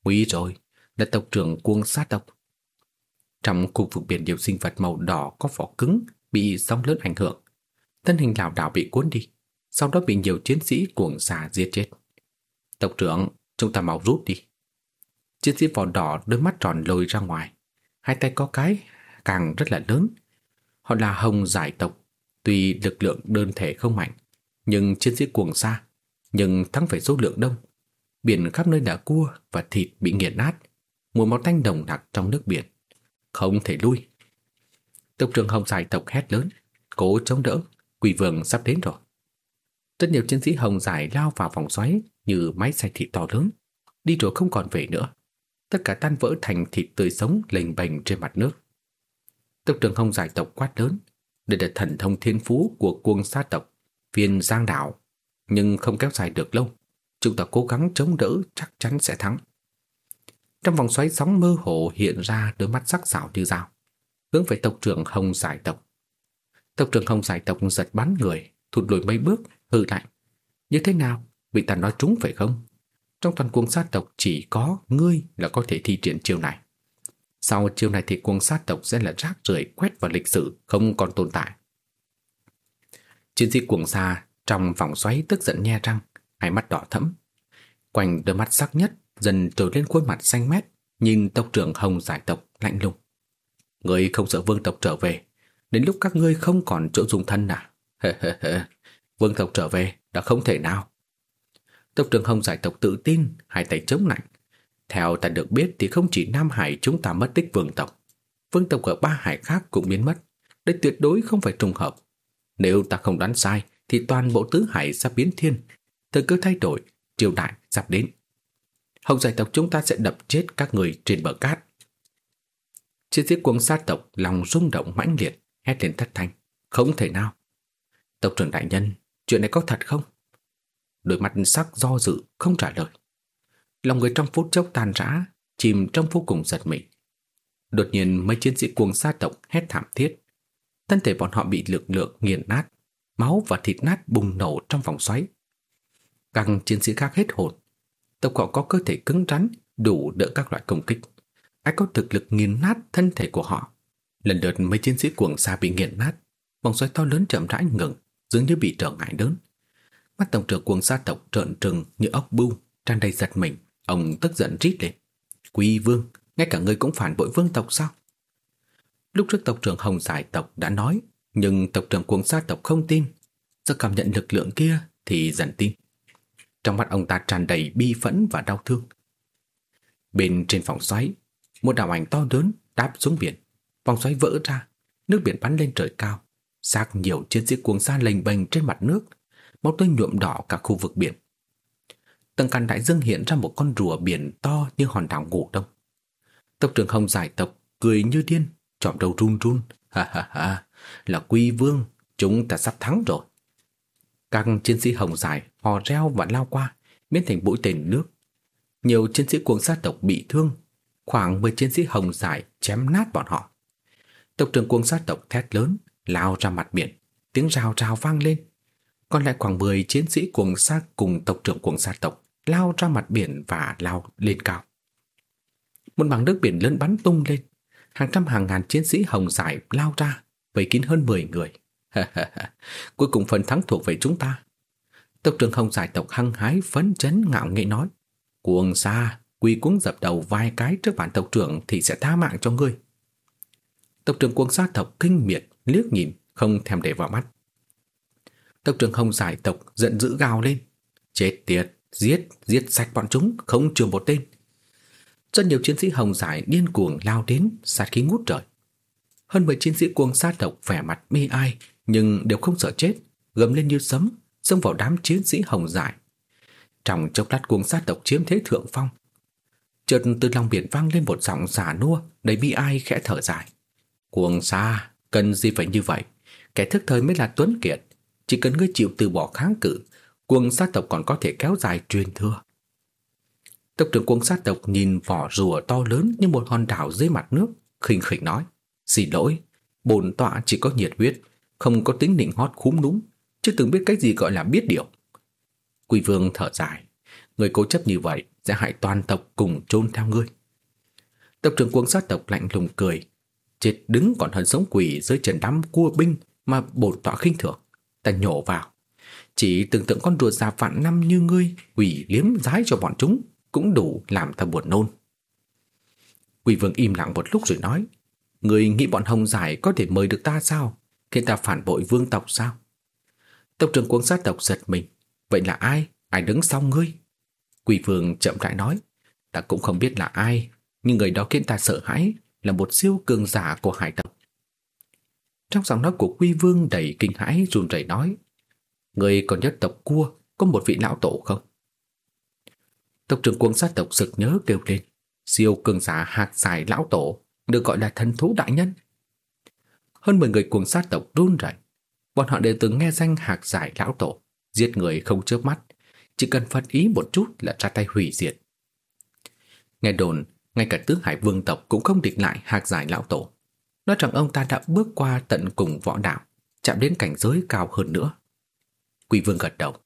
Quý rồi, là tộc trưởng cuồng sát tộc. Trong khu vực biển nhiều sinh vật màu đỏ có vỏ cứng bị sóng lớn ảnh hưởng. Thân hình lảo đảo bị cuốn đi, sau đó bị nhiều chiến sĩ cuồng xà giết chết. Tộc trưởng, chúng ta mau rút đi. Chiến sĩ vỏ đỏ đôi mắt tròn lồi ra ngoài, hai tay có cái càng rất là lớn. Họ là hồng giải tộc, tuy lực lượng đơn thể không mạnh, nhưng chiến sĩ cuồng xa, nhưng thắng phải số lượng đông. Biển khắp nơi đã cua và thịt bị nghiền nát, mùi máu tanh đồng đặc trong nước biển. Không thể lui. Tộc trưởng hồng giải tộc hét lớn, cố chống đỡ, quỷ vương sắp đến rồi. Rất nhiều chiến sĩ hồng giải lao vào vòng xoáy như máy xay thịt to lớn, đi rồi không còn về nữa. Tất cả tan vỡ thành thịt tươi sống lềnh bềnh trên mặt nước. Tộc trưởng hồng giải tộc quát lớn, đây là thần thông thiên phú của quân sát tộc, viên giang đảo, nhưng không kéo dài được lâu. Chúng ta cố gắng chống đỡ chắc chắn sẽ thắng. Trong vòng xoáy sóng mơ hồ hiện ra đôi mắt sắc sảo như dao, hướng về tộc trưởng Hồng Giải tộc. Tộc trưởng Hồng Giải tộc giật bắn người, thụt lùi mấy bước, hư lạnh. Như thế nào? Bị ta nói trúng phải không? Trong toàn cuồng sát tộc chỉ có ngươi là có thể thi triển chiêu này. Sau chiêu này thì cuồng sát tộc sẽ là rác rưởi quét vào lịch sử, không còn tồn tại. Chiến sĩ cuồng xa trong vòng xoáy tức giận nhe răng, hai mắt đỏ thẫm. Quanh đôi mắt sắc nhất dần trồi lên khuôn mặt xanh mét, nhìn tộc trưởng Hồng giải tộc lạnh lùng. người không sợ vương tộc trở về, đến lúc các ngươi không còn chỗ dùng thân à? vương tộc trở về đã không thể nào. Tộc trưởng Hồng giải tộc tự tin, hai tay chống lạnh. Theo ta được biết thì không chỉ Nam Hải chúng ta mất tích vương tộc. Vương tộc ở ba hải khác cũng biến mất. Đây tuyệt đối không phải trùng hợp. Nếu ta không đoán sai thì toàn bộ tứ hải sắp biến thiên. Thời cơ thay đổi, triều đại sắp đến. Hồng giải tộc chúng ta sẽ đập chết các người trên bờ cát. Chiến sĩ quân sát tộc lòng rung động mãnh liệt, hét lên thất thanh. Không thể nào. Tộc trưởng đại nhân, chuyện này có thật không? Đôi mặt sắc do dự, không trả lời. Lòng người trong phút chốc tàn rã, chìm trong vô cùng giật mình. Đột nhiên mấy chiến sĩ cuồng sát tộc hét thảm thiết. Thân thể bọn họ bị lực lượng nghiền nát, máu và thịt nát bùng nổ trong vòng xoáy. Các chiến sĩ khác hết hồn, tộc họ có cơ thể cứng rắn, đủ đỡ các loại công kích. Ai có thực lực nghiền nát thân thể của họ. Lần lượt mấy chiến sĩ cuồng xa bị nghiền nát, vòng xoáy to lớn chậm rãi ngừng, dường như bị trở ngại lớn. Mắt tổng trưởng cuồng sa tộc trợn trừng như ốc bưu, tràn đầy giật mình, ông tức giận rít lên. Quý vương, ngay cả người cũng phản bội vương tộc sao? Lúc trước tộc trưởng Hồng Giải tộc đã nói, nhưng tộc trưởng cuồng sa tộc không tin. Do cảm nhận lực lượng kia thì dần tin. Trong mắt ông ta tràn đầy bi phẫn và đau thương. Bên trên phòng xoáy, một đảo ảnh to lớn đáp xuống biển. Vòng xoáy vỡ ra, nước biển bắn lên trời cao. Xác nhiều chiến sĩ cuồng sa lềnh bềnh trên mặt nước, máu tươi nhuộm đỏ cả khu vực biển. Tầng căn đại dương hiện ra một con rùa biển to như hòn đảo ngủ đông. Tộc trưởng Hồng giải tộc cười như điên, Chọm đầu run run, ha ha ha, là Quy Vương, chúng ta sắp thắng rồi. Các chiến sĩ hồng dài hò reo và lao qua, biến thành bụi tên nước. Nhiều chiến sĩ cuồng sát tộc bị thương, khoảng 10 chiến sĩ hồng dài chém nát bọn họ. Tộc trưởng cuồng sát tộc thét lớn, lao ra mặt biển, tiếng rào rào vang lên. Còn lại khoảng 10 chiến sĩ cuồng sát cùng tộc trưởng cuồng sát tộc lao ra mặt biển và lao lên cao. Một mảng nước biển lớn bắn tung lên, hàng trăm hàng ngàn chiến sĩ hồng dài lao ra, vây kín hơn 10 người. [laughs] Cuối cùng phần thắng thuộc về chúng ta. Tộc trưởng hồng giải tộc hăng hái phấn chấn ngạo nghễ nói. Cuồng xa, quy cuống dập đầu vài cái trước bản tộc trưởng thì sẽ tha mạng cho ngươi. Tộc trưởng cuồng xa tộc kinh miệt, liếc nhìn, không thèm để vào mắt. Tộc trưởng hồng giải tộc giận dữ gào lên. Chết tiệt, giết, giết sạch bọn chúng, không chừa một tên. Rất nhiều chiến sĩ hồng giải điên cuồng lao đến, sát khí ngút trời. Hơn 10 chiến sĩ cuồng sát tộc vẻ mặt mi ai, nhưng đều không sợ chết, gầm lên như sấm, xông vào đám chiến sĩ hồng giải. Trong chốc lát cuồng sát tộc chiếm thế thượng phong. Chợt từ lòng biển vang lên một giọng giả nua, đầy bi ai khẽ thở dài. Cuồng xa, cần gì phải như vậy? Kẻ thức thời mới là tuấn kiệt. Chỉ cần ngươi chịu từ bỏ kháng cự, cuồng sát tộc còn có thể kéo dài truyền thừa. Tộc trưởng cuồng sát tộc nhìn vỏ rùa to lớn như một hòn đảo dưới mặt nước, khinh khỉnh nói. Xin lỗi, bổn tọa chỉ có nhiệt huyết, không có tính nịnh hót khúm núm, chưa từng biết cách gì gọi là biết điều. Quỷ vương thở dài, người cố chấp như vậy sẽ hại toàn tộc cùng chôn theo ngươi. Tộc trưởng quân sát tộc lạnh lùng cười, chết đứng còn hơn sống quỷ dưới trần đám cua binh mà bổn tọa khinh thường, ta nhổ vào. Chỉ tưởng tượng con rùa già vạn năm như ngươi quỷ liếm rái cho bọn chúng cũng đủ làm ta buồn nôn. Quỷ vương im lặng một lúc rồi nói, người nghĩ bọn hồng giải có thể mời được ta sao? Khi ta phản bội vương tộc sao? Tộc trưởng quân sát tộc giật mình. Vậy là ai? Ai đứng sau ngươi? Quỷ vương chậm rãi nói. Ta cũng không biết là ai, nhưng người đó khiến ta sợ hãi là một siêu cường giả của hải tộc. Trong giọng nói của Quy Vương đầy kinh hãi run rẩy nói, người còn nhớ tộc cua có một vị lão tổ không? Tộc trưởng quân sát tộc sực nhớ kêu lên, siêu cường giả hạc giải lão tổ được gọi là thần thú đại nhân. Hơn 10 người cuồng sát tộc run rẩy. Bọn họ đều từng nghe danh hạc giải lão tổ, giết người không chớp mắt, chỉ cần phật ý một chút là ra tay hủy diệt. Nghe đồn, ngay cả tứ hải vương tộc cũng không địch lại hạc giải lão tổ. Nói rằng ông ta đã bước qua tận cùng võ đạo, chạm đến cảnh giới cao hơn nữa. Quỷ vương gật đầu.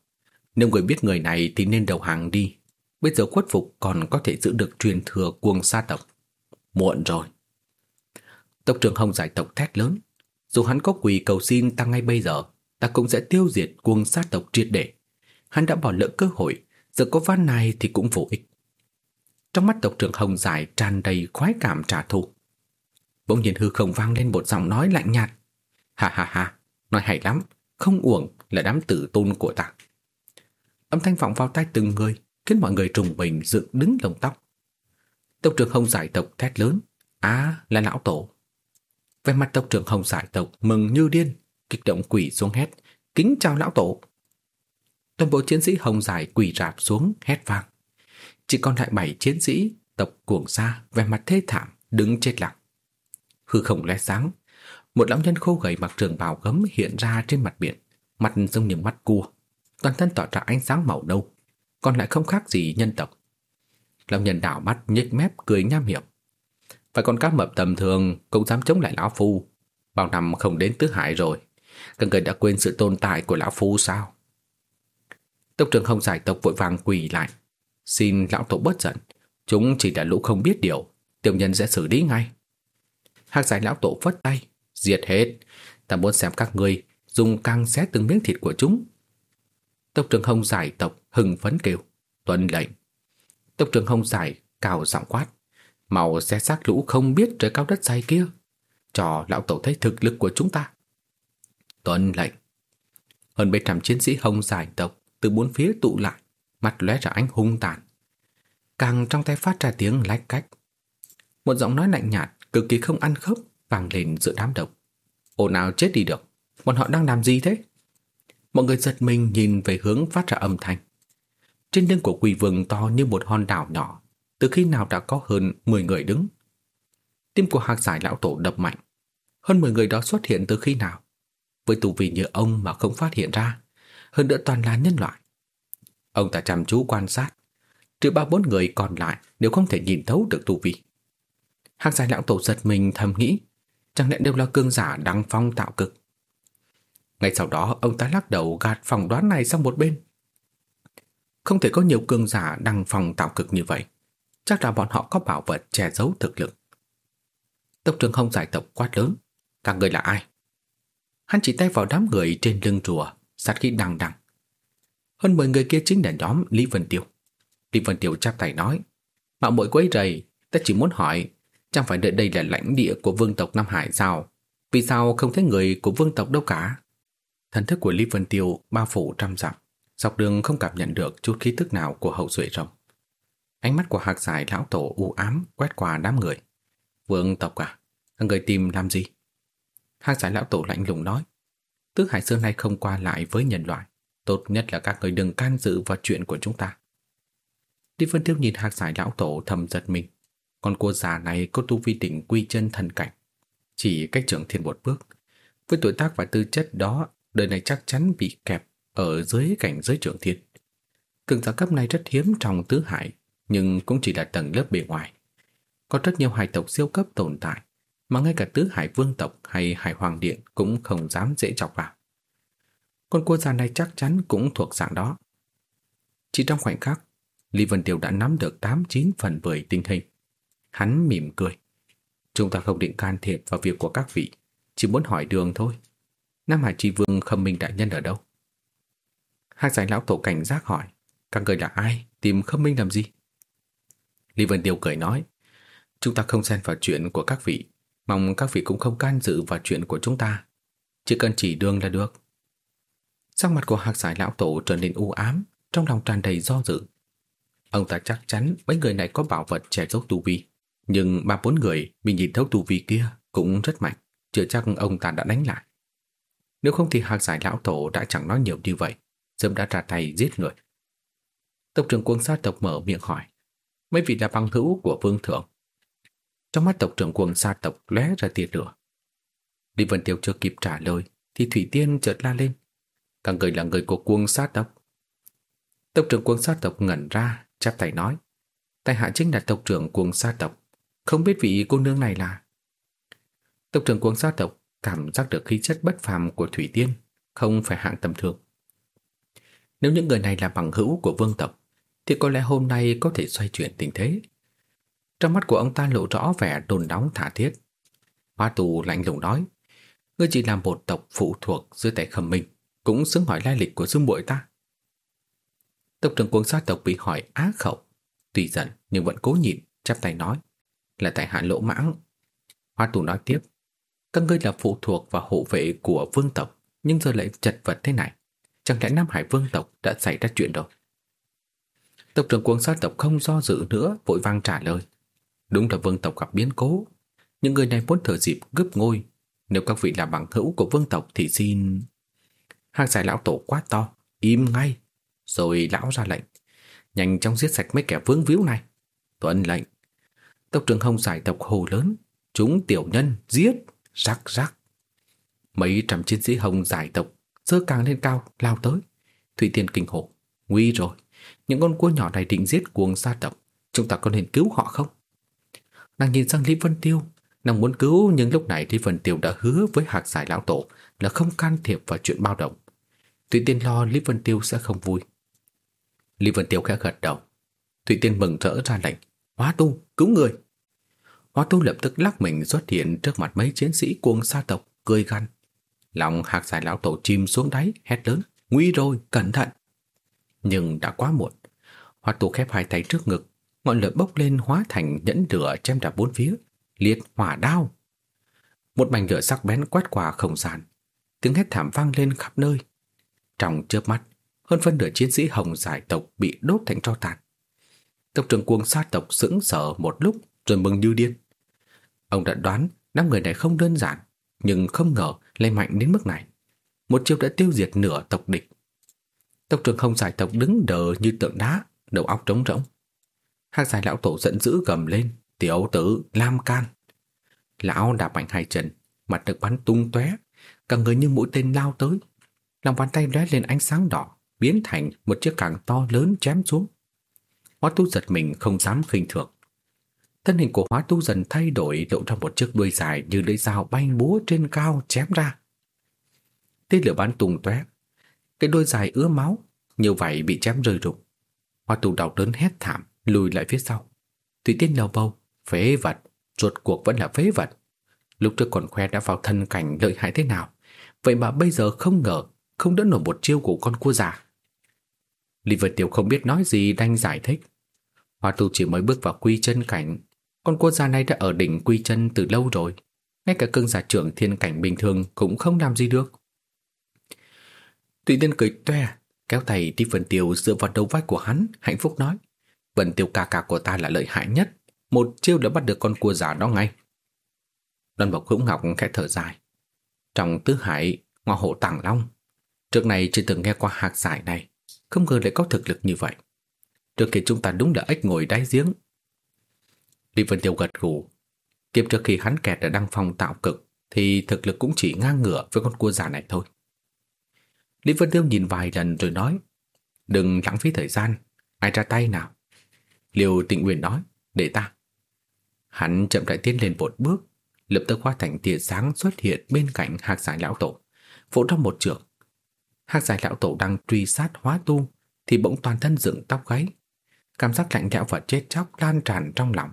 Nếu người biết người này thì nên đầu hàng đi. Bây giờ khuất phục còn có thể giữ được truyền thừa cuồng sa tộc. Muộn rồi. Tộc trưởng Hồng giải tộc thét lớn. Dù hắn có quỳ cầu xin ta ngay bây giờ, ta cũng sẽ tiêu diệt cuồng sát tộc triệt để. Hắn đã bỏ lỡ cơ hội, giờ có ván này thì cũng vô ích. Trong mắt tộc trưởng Hồng Giải tràn đầy khoái cảm trả thù. Bỗng nhiên hư không vang lên một giọng nói lạnh nhạt. Ha ha ha, nói hay lắm, không uổng là đám tử tôn của ta. Âm thanh vọng vào tai từng người, khiến mọi người trùng mình dựng đứng lồng tóc. Tộc trưởng Hồng Giải tộc thét lớn. Á, là lão tổ. Về mặt tộc trưởng Hồng Giải tộc mừng như điên, kích động quỷ xuống hét, kính chào lão tổ. Toàn bộ chiến sĩ Hồng Giải quỳ rạp xuống hét vang. Chỉ còn lại bảy chiến sĩ tộc cuồng xa về mặt thê thảm đứng chết lặng. Hư không lóe sáng, một lão nhân khô gầy mặc trường bào gấm hiện ra trên mặt biển, mặt giống như mắt cua, toàn thân tỏa ra ánh sáng màu nâu, còn lại không khác gì nhân tộc. Lão nhân đảo mắt nhếch mép cười nham hiểm. Phải con cá mập tầm thường cũng dám chống lại lão phu, bao năm không đến tứ hải rồi, các người đã quên sự tồn tại của lão phu sao? Tộc trưởng không giải tộc vội vàng quỳ lại. Xin lão tổ bớt giận, chúng chỉ là lũ không biết điều, tiểu nhân sẽ xử lý ngay. Hạc giải lão tổ phất tay, diệt hết, ta muốn xem các ngươi dùng căng xé từng miếng thịt của chúng. Tộc trưởng không giải tộc hừng phấn kêu, tuân lệnh. Tộc trưởng không giải cào giọng quát, màu xe xác lũ không biết trời cao đất dày kia, cho lão tổ thấy thực lực của chúng ta. Tuân lệnh. Hơn 700 chiến sĩ Hồng giải tộc từ bốn phía tụ lại, mặt lóe ra ánh hung tàn. Càng trong tay phát ra tiếng lách cách. Một giọng nói lạnh nhạt, cực kỳ không ăn khớp vang lên giữa đám đông. Ồn nào chết đi được, bọn họ đang làm gì thế? Mọi người giật mình nhìn về hướng phát ra âm thanh. Trên lưng của quỷ vương to như một hòn đảo nhỏ, từ khi nào đã có hơn 10 người đứng. Tim của hạc giải lão tổ đập mạnh. Hơn 10 người đó xuất hiện từ khi nào? Với tù vị như ông mà không phát hiện ra, hơn nữa toàn là nhân loại. Ông ta chăm chú quan sát, trừ ba bốn người còn lại đều không thể nhìn thấu được tù vị. Hạc giải lão tổ giật mình thầm nghĩ, chẳng lẽ đều là cương giả đăng phong tạo cực. Ngay sau đó ông ta lắc đầu gạt phỏng đoán này sang một bên. Không thể có nhiều cương giả đăng phong tạo cực như vậy. Chắc là bọn họ có bảo vật che giấu thực lực. Tộc trưởng không giải tộc quát lớn. Các người là ai? Hắn chỉ tay vào đám người trên lưng rùa, sát khí đằng đằng. Hơn 10 người kia chính là nhóm Lý Vân Tiêu. Lý Vân Tiêu chắp tay nói, mạo muội quấy rầy, ta chỉ muốn hỏi, chẳng phải nơi đây là lãnh địa của vương tộc Nam Hải sao? Vì sao không thấy người của vương tộc đâu cả? Thần thức của Lý Vân Tiêu bao phủ trăm dặm, dọc đường không cảm nhận được chút khí tức nào của hậu duệ rồng. Ánh mắt của hạc giải lão tổ u ám quét qua đám người. Vương tộc à? Người tìm làm gì? Hạc giải lão tổ lạnh lùng nói. Tứ Hải xưa nay không qua lại với nhân loại. Tốt nhất là các người đừng can dự vào chuyện của chúng ta. Lý Vân Tiêu nhìn hạc giải lão tổ thầm giật mình. Con cô già này có tu vi đỉnh quy chân thần cảnh. Chỉ cách trưởng thiên một bước. Với tuổi tác và tư chất đó, đời này chắc chắn bị kẹp ở dưới cảnh giới trưởng thiên. Cường giả cấp này rất hiếm trong tứ hải, nhưng cũng chỉ là tầng lớp bề ngoài. Có rất nhiều hải tộc siêu cấp tồn tại, mà ngay cả tứ hải vương tộc hay hải hoàng điện cũng không dám dễ chọc vào. Con cua già này chắc chắn cũng thuộc dạng đó. Chỉ trong khoảnh khắc, Lý Vân Tiêu đã nắm được 8-9 phần 10 tình hình. Hắn mỉm cười. Chúng ta không định can thiệp vào việc của các vị, chỉ muốn hỏi đường thôi. Nam Hải Tri Vương Khâm Minh Đại Nhân ở đâu? Hai giải lão tổ cảnh giác hỏi, các người là ai, tìm Khâm Minh làm gì? Lý Vân Tiêu cười nói, chúng ta không xen vào chuyện của các vị, mong các vị cũng không can dự vào chuyện của chúng ta. Chỉ cần chỉ đường là được. Sắc mặt của hạc giải lão tổ trở nên u ám, trong lòng tràn đầy do dự. Ông ta chắc chắn mấy người này có bảo vật che giấu tu vi, nhưng ba bốn người mình nhìn thấu tu vi kia cũng rất mạnh, chưa chắc ông ta đã đánh lại. Nếu không thì hạc giải lão tổ đã chẳng nói nhiều như vậy, sớm đã trả tay giết người. Tộc trưởng quân sát tộc mở miệng hỏi, mấy vị là bằng hữu của vương thượng. Trong mắt tộc trưởng quân sa tộc lóe ra tia lửa. Lý Vân Tiêu chưa kịp trả lời, thì Thủy Tiên chợt la lên. Các người là người của quân sát tộc. Tộc trưởng quân sát tộc ngẩn ra, chắp tay nói. Tại hạ chính là tộc trưởng quân sát tộc. Không biết vị cô nương này là... Tộc trưởng quân sát tộc cảm giác được khí chất bất phàm của Thủy Tiên, không phải hạng tầm thường. Nếu những người này là bằng hữu của vương tộc, thì có lẽ hôm nay có thể xoay chuyển tình thế. Trong mắt của ông ta lộ rõ vẻ đồn đóng thả thiết. Hoa tù lạnh lùng nói, ngươi chỉ làm một tộc phụ thuộc dưới tay khẩm minh, cũng xứng hỏi lai lịch của dương muội ta. Tộc trưởng quân sát tộc bị hỏi á khẩu, tùy giận nhưng vẫn cố nhịn, chắp tay nói, là tại hạ lỗ mãng. Hoa tù nói tiếp, các ngươi là phụ thuộc và hộ vệ của vương tộc, nhưng giờ lại chật vật thế này. Chẳng lẽ Nam Hải vương tộc đã xảy ra chuyện rồi? Tộc trưởng quân sát tộc không do dự nữa, vội vang trả lời. Đúng là vương tộc gặp biến cố. Những người này muốn thở dịp cướp ngôi. Nếu các vị là bằng hữu của vương tộc thì xin... Hàng giải lão tổ quá to, im ngay. Rồi lão ra lệnh. Nhanh chóng giết sạch mấy kẻ vướng víu này. Tuân lệnh. Tộc trưởng hồng giải tộc hồ lớn. Chúng tiểu nhân, giết. Rắc rắc. Mấy trăm chiến sĩ hồng giải tộc dơ càng lên cao, lao tới. Thủy Tiên kinh hồ. Nguy rồi. Những con cua nhỏ này định giết cuồng gia tộc. Chúng ta có nên cứu họ không? Nàng nhìn sang Lý Vân Tiêu. Nàng muốn cứu nhưng lúc này Lý Vân Tiêu đã hứa với hạc giải lão tổ là không can thiệp vào chuyện bao động. Thủy Tiên lo Lý Vân Tiêu sẽ không vui. Lý Vân Tiêu khẽ gật đầu. Thủy Tiên mừng rỡ ra lệnh, hóa tu, cứu người. Hóa tu lập tức lắc mình xuất hiện trước mặt mấy chiến sĩ cuồng gia tộc, cười gằn. Lòng hạc giải lão tổ chìm xuống đáy, hét lớn, nguy rồi, cẩn thận. Nhưng đã quá muộn. Hoa tu khép hai tay trước ngực, ngọn lửa bốc lên hóa thành nhẫn lửa chém ra bốn phía, liệt hỏa đao. Một mảnh lửa sắc bén quét qua không gian, tiếng hét thảm vang lên khắp nơi. Trong chớp mắt, hơn phân nửa chiến sĩ hồng giải tộc bị đốt thành tro tàn. Tộc trưởng cuồng sát tộc sững sờ một lúc rồi mừng như điên. Ông đã đoán đám người này không đơn giản, nhưng không ngờ lại mạnh đến mức này. Một chiêu đã tiêu diệt nửa tộc địch. Tộc trưởng không giải tộc đứng đờ như tượng đá, đầu óc trống rỗng. Hạc giải lão tổ giận dữ gầm lên, tiểu tử lam can. Lão đạp mạnh hai chân, mặt được bắn tung tóe, cả người như mũi tên lao tới. Lòng bàn tay lóe lên ánh sáng đỏ, biến thành một chiếc càng to lớn chém xuống. Hóa tu giật mình không dám khinh thường. Thân hình của hóa tu dần thay đổi lộ ra một chiếc đuôi dài như lưỡi dao bay búa trên cao chém ra. Tên lửa bắn tung tóe, cái đôi dài ứa máu, như vậy bị chém rơi rụng. Hoa tù đau đớn hét thảm, lùi lại phía sau. Thủy Tiên lầu bầu, phế vật, ruột cuộc vẫn là phế vật. Lúc trước còn khoe đã vào thân cảnh lợi hại thế nào, vậy mà bây giờ không ngờ không đỡ nổi một chiêu của con cua già. Lý Vật Tiểu không biết nói gì đành giải thích. Hoa tu chỉ mới bước vào quy chân cảnh, con cua già này đã ở đỉnh quy chân từ lâu rồi. Ngay cả cương giả trưởng thiên cảnh bình thường cũng không làm gì được. Tùy tiên cười toe, kéo tay Ti Vân Tiêu dựa vào đầu vai của hắn, hạnh phúc nói. Vân Tiêu ca ca của ta là lợi hại nhất, một chiêu đã bắt được con cua già đó ngay. Đoàn Bộc Hữu Ngọc khẽ thở dài. Trong tứ hải, ngọa hộ tàng long, trước này chưa từng nghe qua hạc giải này, không ngờ lại có thực lực như vậy. Trước kia chúng ta đúng là ếch ngồi đáy giếng. Lý Vân Tiêu gật gù. Kiếp trước khi hắn kẹt ở đăng phong tạo cực, thì thực lực cũng chỉ ngang ngửa với con cua già này thôi. Lý Vân Tiêu nhìn vài lần rồi nói, đừng lãng phí thời gian, ai ra tay nào. Liêu tịnh nguyện nói, để ta. Hắn chậm rãi tiến lên một bước, lập tức hóa thành tia sáng xuất hiện bên cạnh hạc giải lão tổ, vỗ trong một trường. Hạc giải lão tổ đang truy sát hóa tu, thì bỗng toàn thân dựng tóc gáy. Cảm giác lạnh lẽo và chết chóc lan tràn trong lòng.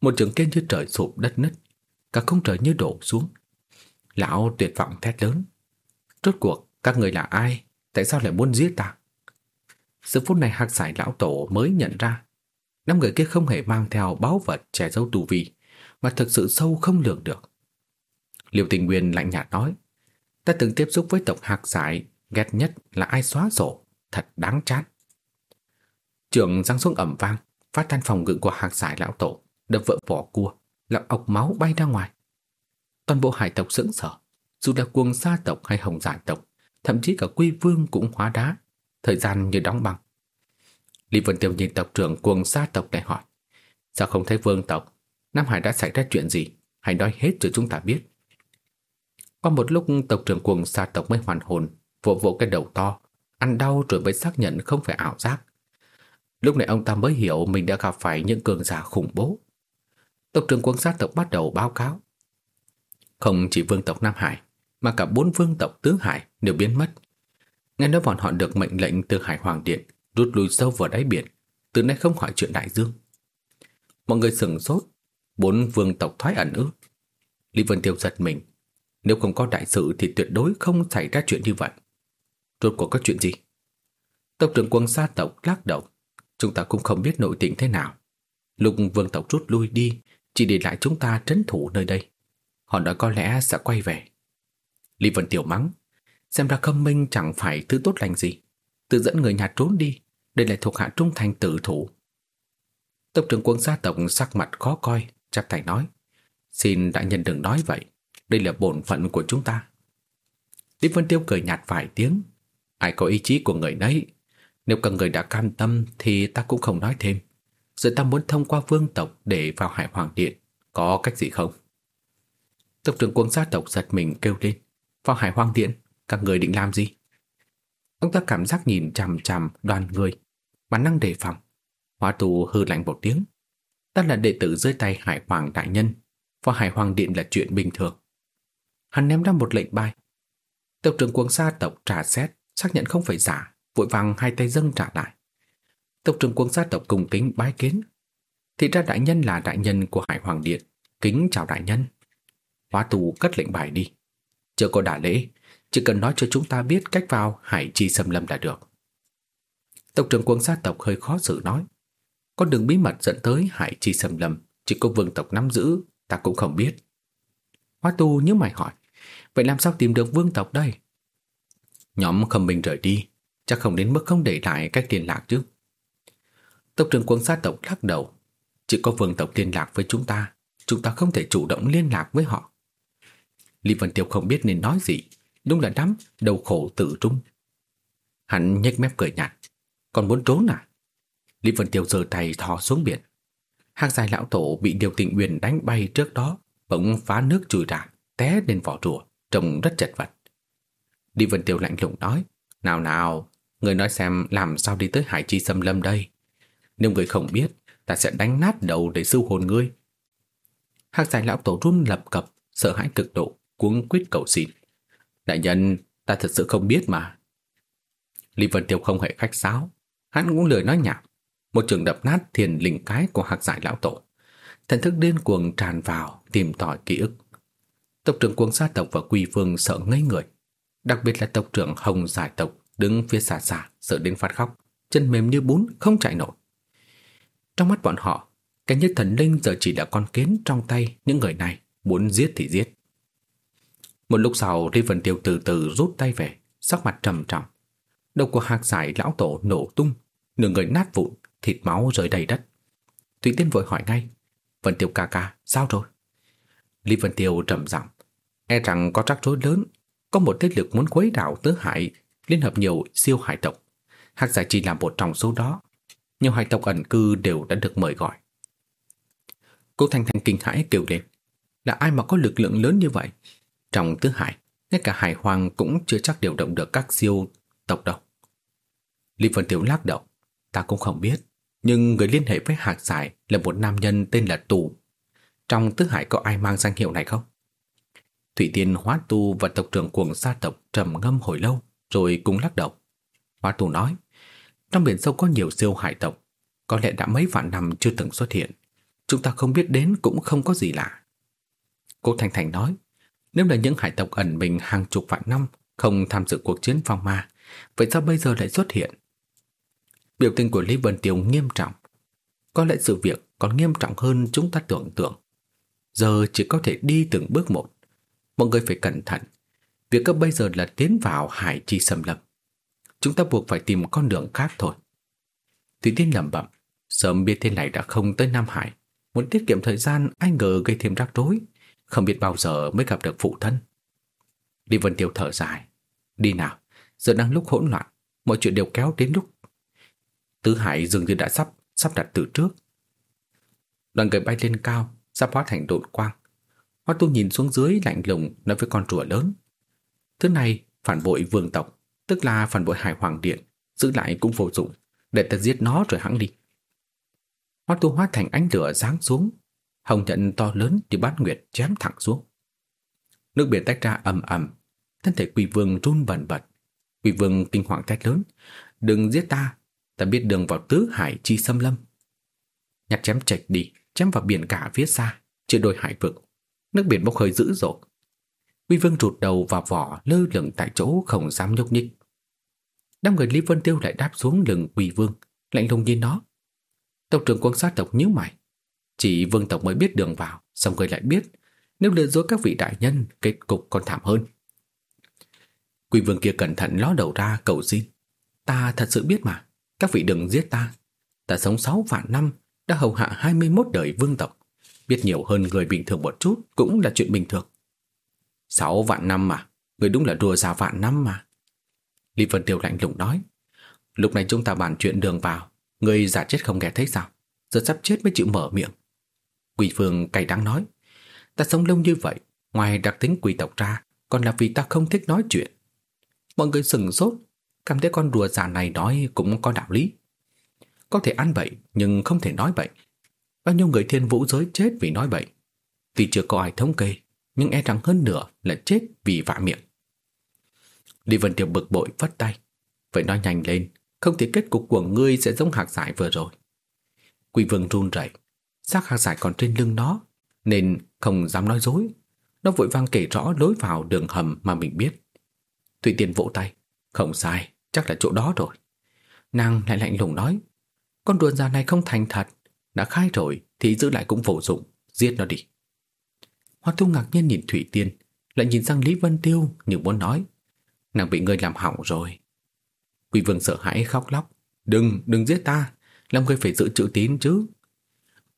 Một trường kia như trời sụp đất nứt, cả không trời như đổ xuống. Lão tuyệt vọng thét lớn. Rốt cuộc, các người là ai? Tại sao lại muốn giết ta? Sự phút này hạc giải lão tổ mới nhận ra năm người kia không hề mang theo báu vật trẻ dâu tù vị, mà thực sự sâu không lường được. liều Tình Nguyên lạnh nhạt nói, ta từng tiếp xúc với tộc hạc giải, ghét nhất là ai xóa sổ, thật đáng chát. Trường răng xuống ẩm vang, phát tan phòng ngự của hạc giải lão tổ, đập vỡ vỏ cua, làm ọc máu bay ra ngoài. Toàn bộ hải tộc sững sờ, dù là cuồng sa tộc hay hồng giải tộc, thậm chí cả quy vương cũng hóa đá, thời gian như đóng băng. Lý Vân Tiêu nhìn tộc trưởng cuồng sa tộc này hỏi, sao không thấy vương tộc? Nam Hải đã xảy ra chuyện gì? Hãy nói hết cho chúng ta biết. Qua một lúc tộc trưởng cuồng sa tộc mới hoàn hồn, vỗ vỗ cái đầu to, ăn đau rồi mới xác nhận không phải ảo giác. Lúc này ông ta mới hiểu mình đã gặp phải những cường giả khủng bố. Tộc trưởng quân sa tộc bắt đầu báo cáo. Không chỉ vương tộc Nam Hải, mà cả bốn vương tộc Tứ Hải đều biến mất. Nghe nói bọn họ được mệnh lệnh từ Hải Hoàng Điện rút lui sâu vào đáy biển, từ nay không hỏi chuyện đại dương. Mọi người sửng sốt, bốn vương tộc thoái ẩn ư. Lý Vân Tiêu giật mình, nếu không có đại sự thì tuyệt đối không xảy ra chuyện như vậy. Rốt cuộc có chuyện gì? Tộc trưởng quân sa tộc lắc đầu, chúng ta cũng không biết nội tình thế nào. lục vương tộc rút lui đi, chỉ để lại chúng ta trấn thủ nơi đây. Họ đã có lẽ sẽ quay về. Lý Vân Tiểu mắng, xem ra khâm minh chẳng phải thứ tốt lành gì. Tự dẫn người nhà trốn đi, đây là thuộc hạ trung thành tử thủ. Tộc trưởng quân gia tộc sắc mặt khó coi, chắp tay nói. Xin đại nhân đừng nói vậy, đây là bổn phận của chúng ta. Lý Vân Tiêu cười nhạt vài tiếng. Ai có ý chí của người nấy, nếu cần người đã cam tâm thì ta cũng không nói thêm. Giờ ta muốn thông qua vương tộc để vào Hải Hoàng Điện, có cách gì không? Tộc trưởng quân gia tộc giật mình kêu lên. Vào Hải Hoàng Điện, các người định làm gì? Ông ta cảm giác nhìn chằm chằm đoàn người, bản năng đề phòng. Hóa tù hư lạnh một tiếng. Ta là đệ tử dưới tay Hải Hoàng Đại Nhân, vào Hải Hoàng Điện là chuyện bình thường. Hắn ném ra một lệnh bài. Tộc trưởng quân gia tộc trả xét, xác nhận không phải giả, vội vàng hai tay dâng trả lại. Tộc trưởng quân gia tộc cùng kính bái kiến. Thì ra đại nhân là đại nhân của Hải Hoàng Điện. Kính chào đại nhân. Hóa tù cất lệnh bài đi. Chưa có đả lễ, chỉ cần nói cho chúng ta biết cách vào Hải Chi Sâm Lâm là được. Tộc trưởng quân gia tộc hơi khó xử nói. Con đường bí mật dẫn tới Hải Chi Sâm Lâm chỉ có vương tộc nắm giữ, ta cũng không biết. Hóa tu nhớ mày hỏi, vậy làm sao tìm được vương tộc đây? Nhóm khâm mình rời đi, chắc không đến mức không để lại cách liên lạc chứ. Tộc trưởng quân gia tộc lắc đầu, chỉ có vương tộc liên lạc với chúng ta, chúng ta không thể chủ động liên lạc với họ. Lý Vân Tiêu không biết nên nói gì, đúng là đắm, đầu khổ tự trung. Hắn nhếch mép cười nhạt, còn muốn trốn à? Lý Vân Tiêu giơ tay thò xuống biển. Hạc dài lão tổ bị điều tịnh uyển đánh bay trước đó, bỗng phá nước chui ra, té lên vỏ rùa, trông rất chật vật. Lý Vân Tiêu lạnh lùng nói, nào nào, người nói xem làm sao đi tới hải chi xâm lâm đây. Nếu người không biết, ta sẽ đánh nát đầu để sưu hồn ngươi. Hạc dài lão tổ run lập cập, sợ hãi cực độ, cuống quyết cầu xin. Đại nhân, ta thật sự không biết mà. Lý Vân Tiêu không hề khách sáo, hắn cũng lười nói nhảm. Một trường đập nát thiền linh cái của hạc giải lão tổ. Thần thức điên cuồng tràn vào tìm tòi ký ức. Tộc trưởng quân gia tộc và quỳ vương sợ ngây người. Đặc biệt là tộc trưởng hồng giải tộc đứng phía xa xa sợ đến phát khóc, chân mềm như bún không chạy nổi. Trong mắt bọn họ, cái nhất thần linh giờ chỉ là con kiến trong tay những người này, muốn giết thì giết. Một lúc sau, Lý Vân Tiêu từ từ rút tay về, sắc mặt trầm trọng. Đầu của hạc giải lão tổ nổ tung, nửa người nát vụn, thịt máu rơi đầy đất. Thủy Tiên vội hỏi ngay, Vân Tiêu ca ca, sao rồi? Lý Vân Tiêu trầm giọng, e rằng có rắc rối lớn, có một thế lực muốn quấy đảo tứ hải, liên hợp nhiều siêu hải tộc. Hạc giải chỉ là một trong số đó. Nhiều hải tộc ẩn cư đều đã được mời gọi. Cô Thanh Thanh kinh hãi kêu lên, là ai mà có lực lượng lớn như vậy? Trong tứ hải, ngay cả hải hoàng cũng chưa chắc điều động được các siêu tộc đâu. Lý Vân tiểu lắc đầu, ta cũng không biết, nhưng người liên hệ với Hạc Giải là một nam nhân tên là Tù. Trong tứ hải có ai mang danh hiệu này không? Thủy Tiên Hóa Tu và tộc trưởng cuồng gia tộc trầm ngâm hồi lâu rồi cũng lắc đầu. Hóa Tu nói, trong biển sâu có nhiều siêu hải tộc, có lẽ đã mấy vạn năm chưa từng xuất hiện. Chúng ta không biết đến cũng không có gì lạ. Cô Thành Thành nói, nếu là những hải tộc ẩn mình hàng chục vạn năm không tham dự cuộc chiến phong ma, vậy sao bây giờ lại xuất hiện? Biểu tình của Lý Vân Tiêu nghiêm trọng. Có lẽ sự việc còn nghiêm trọng hơn chúng ta tưởng tượng. Giờ chỉ có thể đi từng bước một. Mọi người phải cẩn thận. Việc cấp bây giờ là tiến vào hải chi xâm lâm. Chúng ta buộc phải tìm con đường khác thôi. Thủy Tiên lẩm bẩm, sớm biết thế này đã không tới Nam Hải. Muốn tiết kiệm thời gian, anh ngờ gây thêm rắc rối. Không biết bao giờ mới gặp được phụ thân. Lý Vân Tiêu thở dài. Đi nào, giờ đang lúc hỗn loạn, mọi chuyện đều kéo đến lúc. Tứ Hải dường như đã sắp, sắp đặt từ trước. Đoàn người bay lên cao, sắp hóa thành độn quang. Hoa tu nhìn xuống dưới lạnh lùng nói với con rùa lớn. Thứ này phản bội vương tộc, tức là phản bội hải hoàng điện, giữ lại cũng vô dụng, để ta giết nó rồi hãng đi. Hoa tu hóa thành ánh lửa giáng xuống, hồng nhận to lớn như bát nguyệt chém thẳng xuống. Nước biển tách ra ầm ầm, thân thể quỷ vương run bần bật. Quỷ vương kinh hoàng thét lớn, đừng giết ta, ta biết đường vào tứ hải chi xâm lâm. Nhặt chém chạch đi, chém vào biển cả phía xa, chia đôi hải vực. Nước biển bốc hơi dữ dội. Quy Vương rụt đầu vào vỏ lơ lửng tại chỗ không dám nhúc nhích. Đám người Lý Vân Tiêu lại đáp xuống lưng quỳ Vương, lạnh lùng nhìn nó. Tộc trưởng quân sát tộc nhíu mày. Chỉ vương tộc mới biết đường vào, xong người lại biết, nếu lừa dối các vị đại nhân, kết cục còn thảm hơn. quỷ Vương kia cẩn thận ló đầu ra cầu xin. Ta thật sự biết mà, các vị đừng giết ta. Ta sống 6 vạn năm, đã hầu hạ 21 đời vương tộc. Biết nhiều hơn người bình thường một chút cũng là chuyện bình thường. 6 vạn năm mà, người đúng là đùa già vạn năm mà. Lý Vân Tiêu lạnh lùng nói. Lúc này chúng ta bàn chuyện đường vào, người giả chết không nghe thấy sao? Giờ sắp chết mới chịu mở miệng. Quỷ Phương cay đắng nói. Ta sống lâu như vậy, ngoài đặc tính quỷ tộc ra, còn là vì ta không thích nói chuyện. Mọi người sừng sốt, cảm thấy con đùa già này nói cũng có đạo lý. Có thể ăn bậy nhưng không thể nói bậy. Bao nhiêu người thiên vũ giới chết vì nói bậy. Tuy chưa có ai thống kê, nhưng e rằng hơn nửa là chết vì vạ miệng. Lý Vân Tiêu bực bội vất tay. Vậy nói nhanh lên, không thì kết cục của ngươi sẽ giống hạc giải vừa rồi. Quỷ vương run rẩy, xác hạc giải còn trên lưng nó, nên không dám nói dối. Nó vội vang kể rõ lối vào đường hầm mà mình biết. Thủy Tiên vỗ tay, không sai, chắc là chỗ đó rồi. Nàng lại lạnh lùng nói, con ruồn già này không thành thật, đã khai rồi thì giữ lại cũng vô dụng, giết nó đi. Hoa Tu ngạc nhiên nhìn Thủy Tiên, lại nhìn sang Lý Vân Tiêu như muốn nói, nàng bị người làm hỏng rồi. Quỷ vương sợ hãi khóc lóc, đừng, đừng giết ta, làm người phải giữ chữ tín chứ.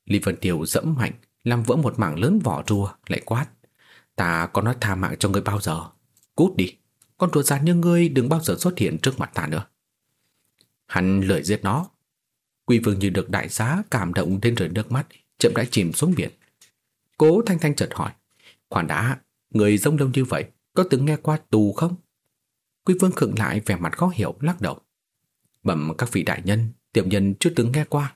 Lý Vân Tiểu dẫm mạnh, làm vỡ một mảng lớn vỏ rùa, lại quát. Ta có nói tha mạng cho ngươi bao giờ? Cút đi, con rùa già như ngươi đừng bao giờ xuất hiện trước mặt ta nữa. Hắn lười giết nó. Quy vương như được đại giá cảm động đến rơi nước mắt, chậm rãi chìm xuống biển. Cố Thanh Thanh chợt hỏi, khoản đã, người giống lâu như vậy, có từng nghe qua tù không? Quy vương khựng lại vẻ mặt khó hiểu lắc đầu. Bẩm các vị đại nhân, tiểu nhân chưa từng nghe qua.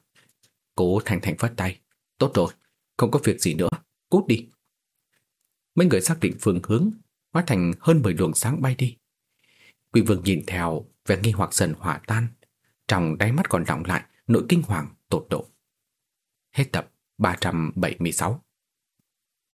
Cố Thành Thành phất tay, tốt rồi, không có việc gì nữa, cút đi. Mấy người xác định phương hướng, hóa thành hơn 10 luồng sáng bay đi. Quy vương nhìn theo, vẻ nghi hoặc dần hỏa tan, trong đáy mắt còn đọng lại nỗi kinh hoàng tột độ. Hết tập 376